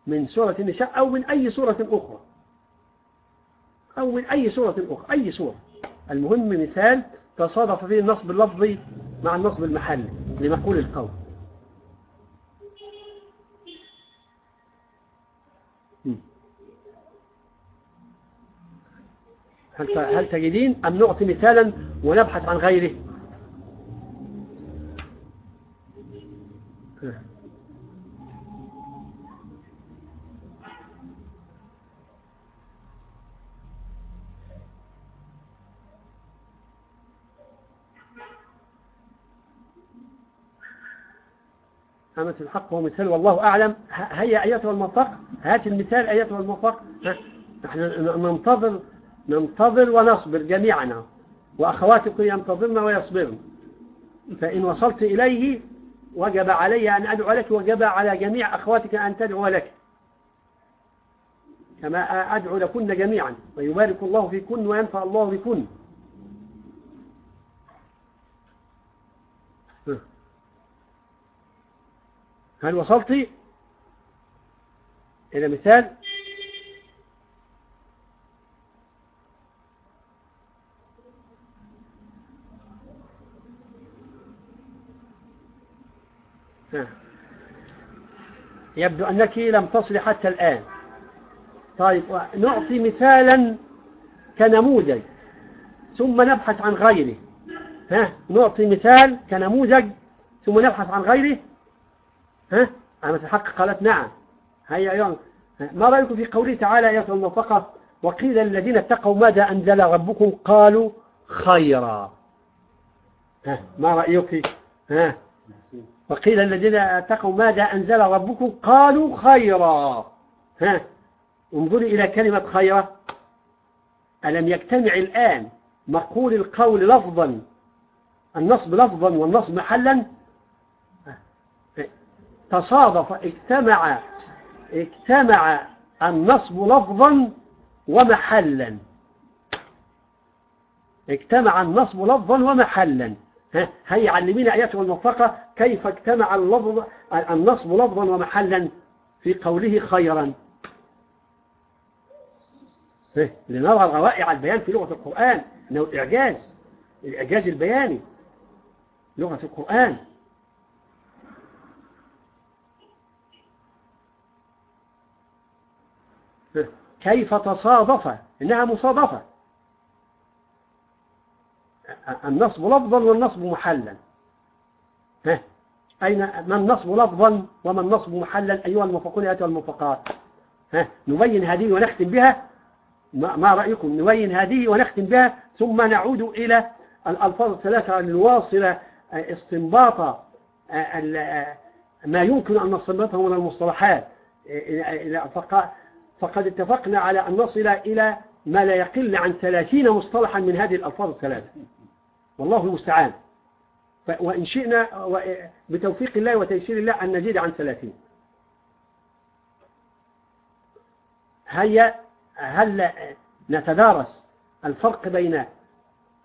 من سورة النساء أو من أي سورة أخرى. أو من أي سورة أخرى أي سورة. المهم مثال تصادف فيه النصب اللفظي مع النصب المحلي لمقول القول. هل تجدين أم نعطي مثالا ونبحث عن غيره؟ أمة الحق هو مثال والله أعلم. هيا أيتها الموفق هات المثال أيتها الموفق نحن ننتظر ننتظر ونصبر جميعنا وأخواتك ينتظرن ويصبرن. فإن وصلت إليه وجب علي أن أدعو لك وجب على جميع أخواتك أن تدعو لك. كما أدعو لكن جميعا. ويبارك الله فيكن وينفع الله بكن. هل وصلت إلى مثال؟ يبدو أنك لم تصل حتى الآن. طيب نعطي مثالا كنموذج. ثم نبحث عن غيره. ها نعطي مثال كنموذج ثم نبحث عن غيره. ها؟ أنا الحق؟ قالت نعم. هيا أيضا ما رأيكم في قوله تعالى آيات الموفقة وقيل الذين اتقوا ماذا أنزل ربكم؟ قالوا خيرا. ها ما رأيك ها؟ وقيل الذين اتقوا ماذا أنزل ربكم؟ قالوا خيرا. ها انظري إلى كلمة خيرا ألم يجتمع الآن مقول القول لفظا النصب لفظا والنصب محلا؟ تصادف اجتمع اجتمع النصب لفظا ومحلا. اجتمع النصب لفظا ومحلا. هيا علمينا أياتها الموفقة كيف اجتمع اللفظ النصب لفظا ومحلا؟ في قوله خيرا. لنرى روائع البيان في لغة القرآن. أنه الإعجاز الإعجاز البياني. لغة القرآن. كيف تصادف؟ إنها مصادفة. النصب لفظا والنصب محلا. ها؟ أين؟ ما النصب لفظا وما النصب محلا؟ أيها الموفقون أيها الموفقات. ها؟ نبين هذه ونختم بها. ما رأيكم؟ نبين هذه ونختم بها. ثم نعود إلى الألفاظ الثلاثة الواصلة. استنباط ما يمكن أن نستنبطه من المصطلحات. فقد اتفقنا على أن نصل إلى ما لا يقل عن ثلاثين مصطلحا من هذه الألفاظ الثلاثة. والله المستعان. وإن شئنا بتوفيق الله وتيسير الله أن نزيد عن ثلاثين. هيا هل نتدارس الفرق بين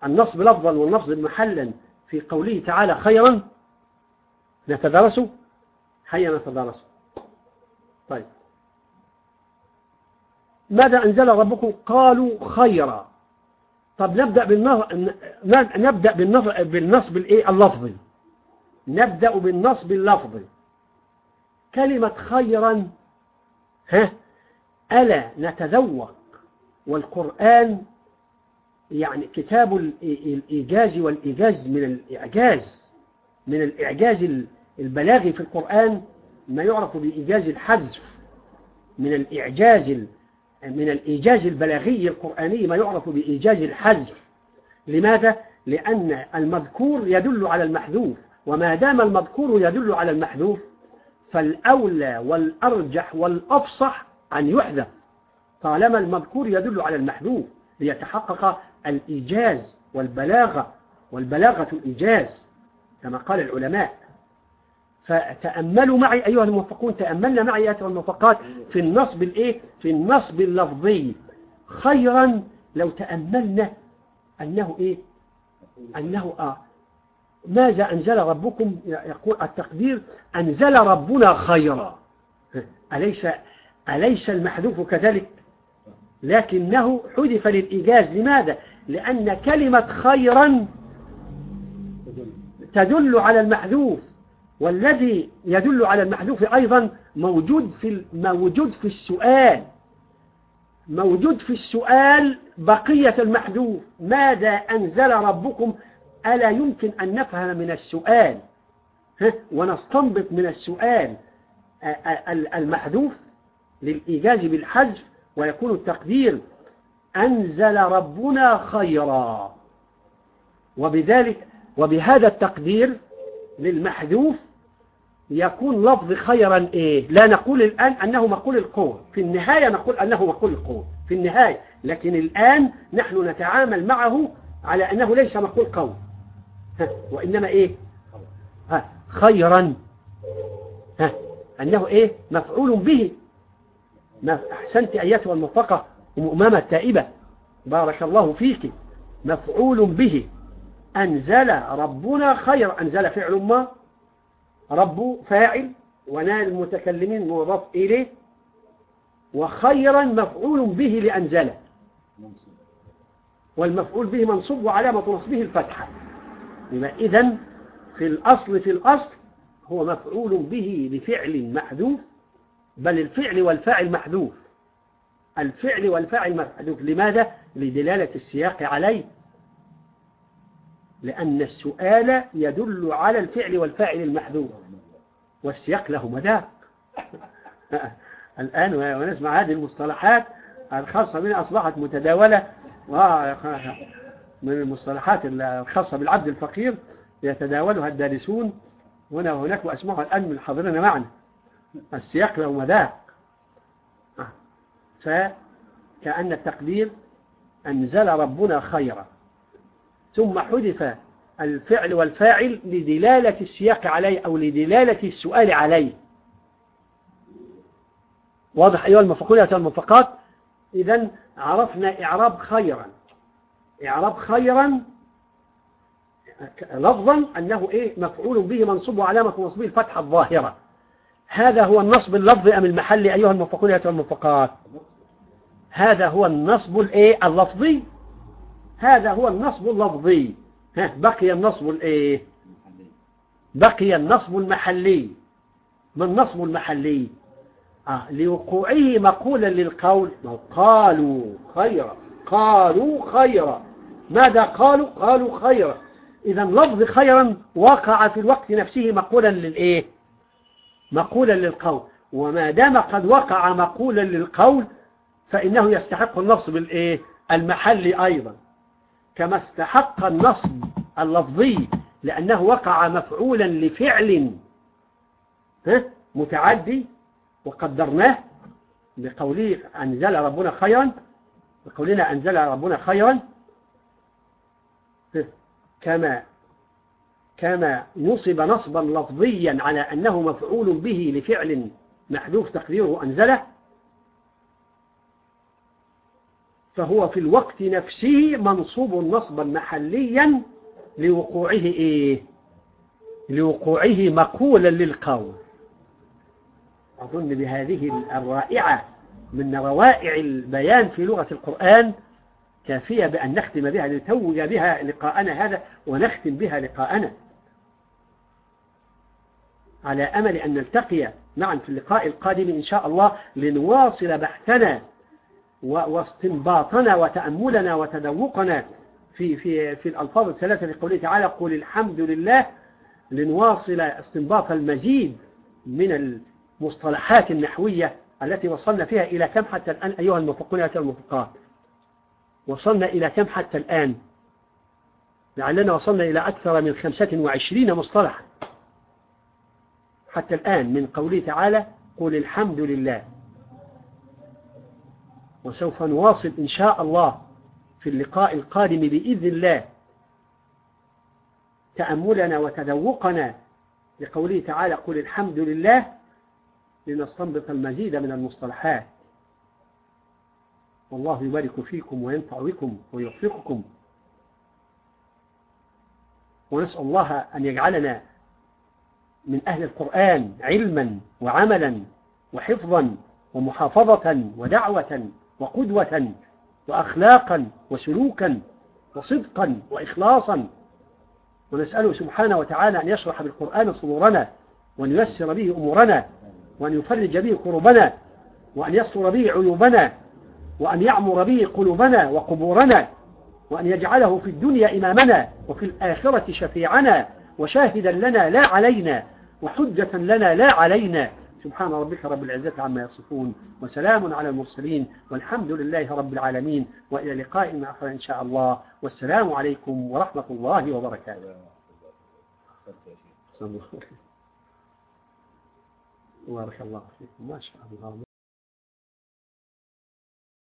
النصب لفظا والنصب محلا في قوله تعالى خيرا؟ نتدارسه هيا نتدارسه طيب. ماذا أنزل ربكم؟ قالوا خيرا. طب نبدأ نبدأ بالنصب الإيه؟ اللفظي. نبدأ بالنصب اللفظي. كلمة خيرا ها؟ ألا نتذوق. والقرآن يعني كتاب الإيجاز والإيجاز من الإعجاز. من الإعجاز البلاغي في القرآن ما يعرف بإيجاز الحذف. من الإعجاز من الإيجاز البلاغي القرآني ما يعرف بإيجاز الحذف. لماذا؟ لأن المذكور يدل على المحذوف وما دام المذكور يدل على المحذوف فالأولى والأرجح والأفصح أن يحذف. طالما المذكور يدل على المحذوف ليتحقق الإيجاز والبلاغة والبلاغة الإيجاز كما قال العلماء. فتأملوا معي أيها الموفقون تأملنا معي أيها الموفقات في النصب الإيه؟ في النصب اللفظي. خيرا لو تأملنا أنه إيه؟ أنه آه. ماذا أنزل ربكم؟ يقول التقدير أنزل ربنا خيرا. أليس أليس المحذوف كذلك؟ لكنه حذف للإيجاز. لماذا؟ لأن كلمة خيرا تدل على المحذوف. والذي يدل على المحذوف أيضا موجود في موجود في السؤال. موجود في السؤال بقية المحذوف. ماذا أنزل ربكم؟ ألا يمكن أن نفهم من السؤال؟ ونستنبط من السؤال. المحذوف للإيجاز بالحذف ويكون التقدير. أنزل ربنا خيرا. وبذلك وبهذا التقدير للمحذوف يكون لفظ خيرا إيه؟ لا نقول الآن أنه مقول القوة. في النهاية نقول أنه مقول القوة. في النهاية. لكن الآن نحن نتعامل معه على أنه ليس مقول قول ها وإنما إيه؟ ها خيرا. ها أنه إيه؟ مفعول به. ما أحسنت أيتها المطلقة أمامة التائبة. بارك الله فيك. مفعول به. أنزل ربنا خير أنزل فعل ما؟ رب فاعل ونال المتكلمين مضاف إليه وخيرا مفعول به لأنزله. والمفعول به منصوب وعلامة نصبه الفتحة. لما إذن في الأصل في الأصل هو مفعول به لفعل محذوف بل الفعل والفاعل محذوف. الفعل والفاعل محذوف. لماذا؟ لدلالة السياق عليه. لأن السؤال يدل على الفعل والفاعل المحذوف. والسياق له مذاق. الآن ونسمع هذه المصطلحات الخاصة منها أصبحت متداولة. من المصطلحات الخاصة بالعبد الفقير يتداولها الدارسون. هنا وهناك وأسمعها الآن من حاضرين معنا. السياق له مذاق. فكأن التقدير أنزل ربنا خيرا. ثم حذف الفعل والفاعل لدلالة السياق عليه أو لدلالة السؤال عليه. واضح أيها المفقون أيها المفقات إذا عرفنا إعراب خيرا. إعراب خيرا لفظا أنه إيه؟ مفعول به منصوب وعلامة نصبه الفتحة الظاهرة. هذا هو النصب اللفظي أم المحلي أيها المفقون أيها المفقات هذا هو النصب الإيه؟ اللفظي هذا هو النصب اللفظي. ها بقي النصب الإيه؟ بقي النصب المحلي. ما النصب المحلي؟ آه لوقوعه مقولا للقول. قالوا خيرا. قالوا خيرا. ماذا قالوا؟ قالوا خيرا. إذا لفظ خيرا وقع في الوقت نفسه مقولا للإيه؟ مقولا للقول. وما دام قد وقع مقولا للقول فإنه يستحق النصب الإيه؟ المحلي أيضا. كما استحق النصب اللفظي لأنه وقع مفعولا لفعل متعدي وقدرناه بقوله أنزل ربنا خيرا بقولنا أنزل ربنا خيرا كما كما نصب نصبا لفظيا على أنه مفعول به لفعل محذوف تقديره أنزله فهو في الوقت نفسه منصوب نصبا محليا لوقوعه إيه؟ لوقوعه مقولا للقول. أظن بهذه الرائعة من روائع البيان في لغة القرآن كافية بأن نختم بها لنتوج بها لقاءنا هذا ونختم بها لقاءنا. على أمل أن نلتقي معا في اللقاء القادم إن شاء الله لنواصل بحثنا واستنباطنا وتأملنا وتذوقنا في في في الألفاظ الثلاثة لقوله تعالى قل الحمد لله لنواصل استنباط المزيد من المصطلحات النحوية التي وصلنا فيها إلى كم حتى الآن أيها المفقون أيها المفقات وصلنا إلى كم حتى الآن؟ لعلنا وصلنا إلى أكثر من خمسة وعشرين مصطلحا. حتى الآن من قوله تعالى قل الحمد لله. وسوف نواصل إن شاء الله في اللقاء القادم بإذن الله. تأملنا وتذوقنا لقوله تعالى قل الحمد لله لنستنبط المزيد من المصطلحات. والله يبارك فيكم وينفع بكم ويوفقكم. ونسأل الله أن يجعلنا من أهل القرآن علما وعملا وحفظا ومحافظة ودعوة وقدوة وأخلاقا وسلوكا وصدقا وإخلاصا. ونسأله سبحانه وتعالى أن يشرح بالقرآن صدورنا وأن ييسر به أمورنا وأن يفرج به كربنا وأن يستر به عيوبنا وأن يعمر به قلوبنا وقبورنا وأن يجعله في الدنيا إمامنا وفي الآخرة شفيعنا وشاهدا لنا لا علينا وحجة لنا لا علينا. سبحان ربك رب العزة عما يصفون وسلام على المرسلين والحمد لله رب العالمين وإلى لقاء آخر إن شاء الله والسلام عليكم ورحمة الله وبركاته. بارك الله فيكم. ما شاء الله.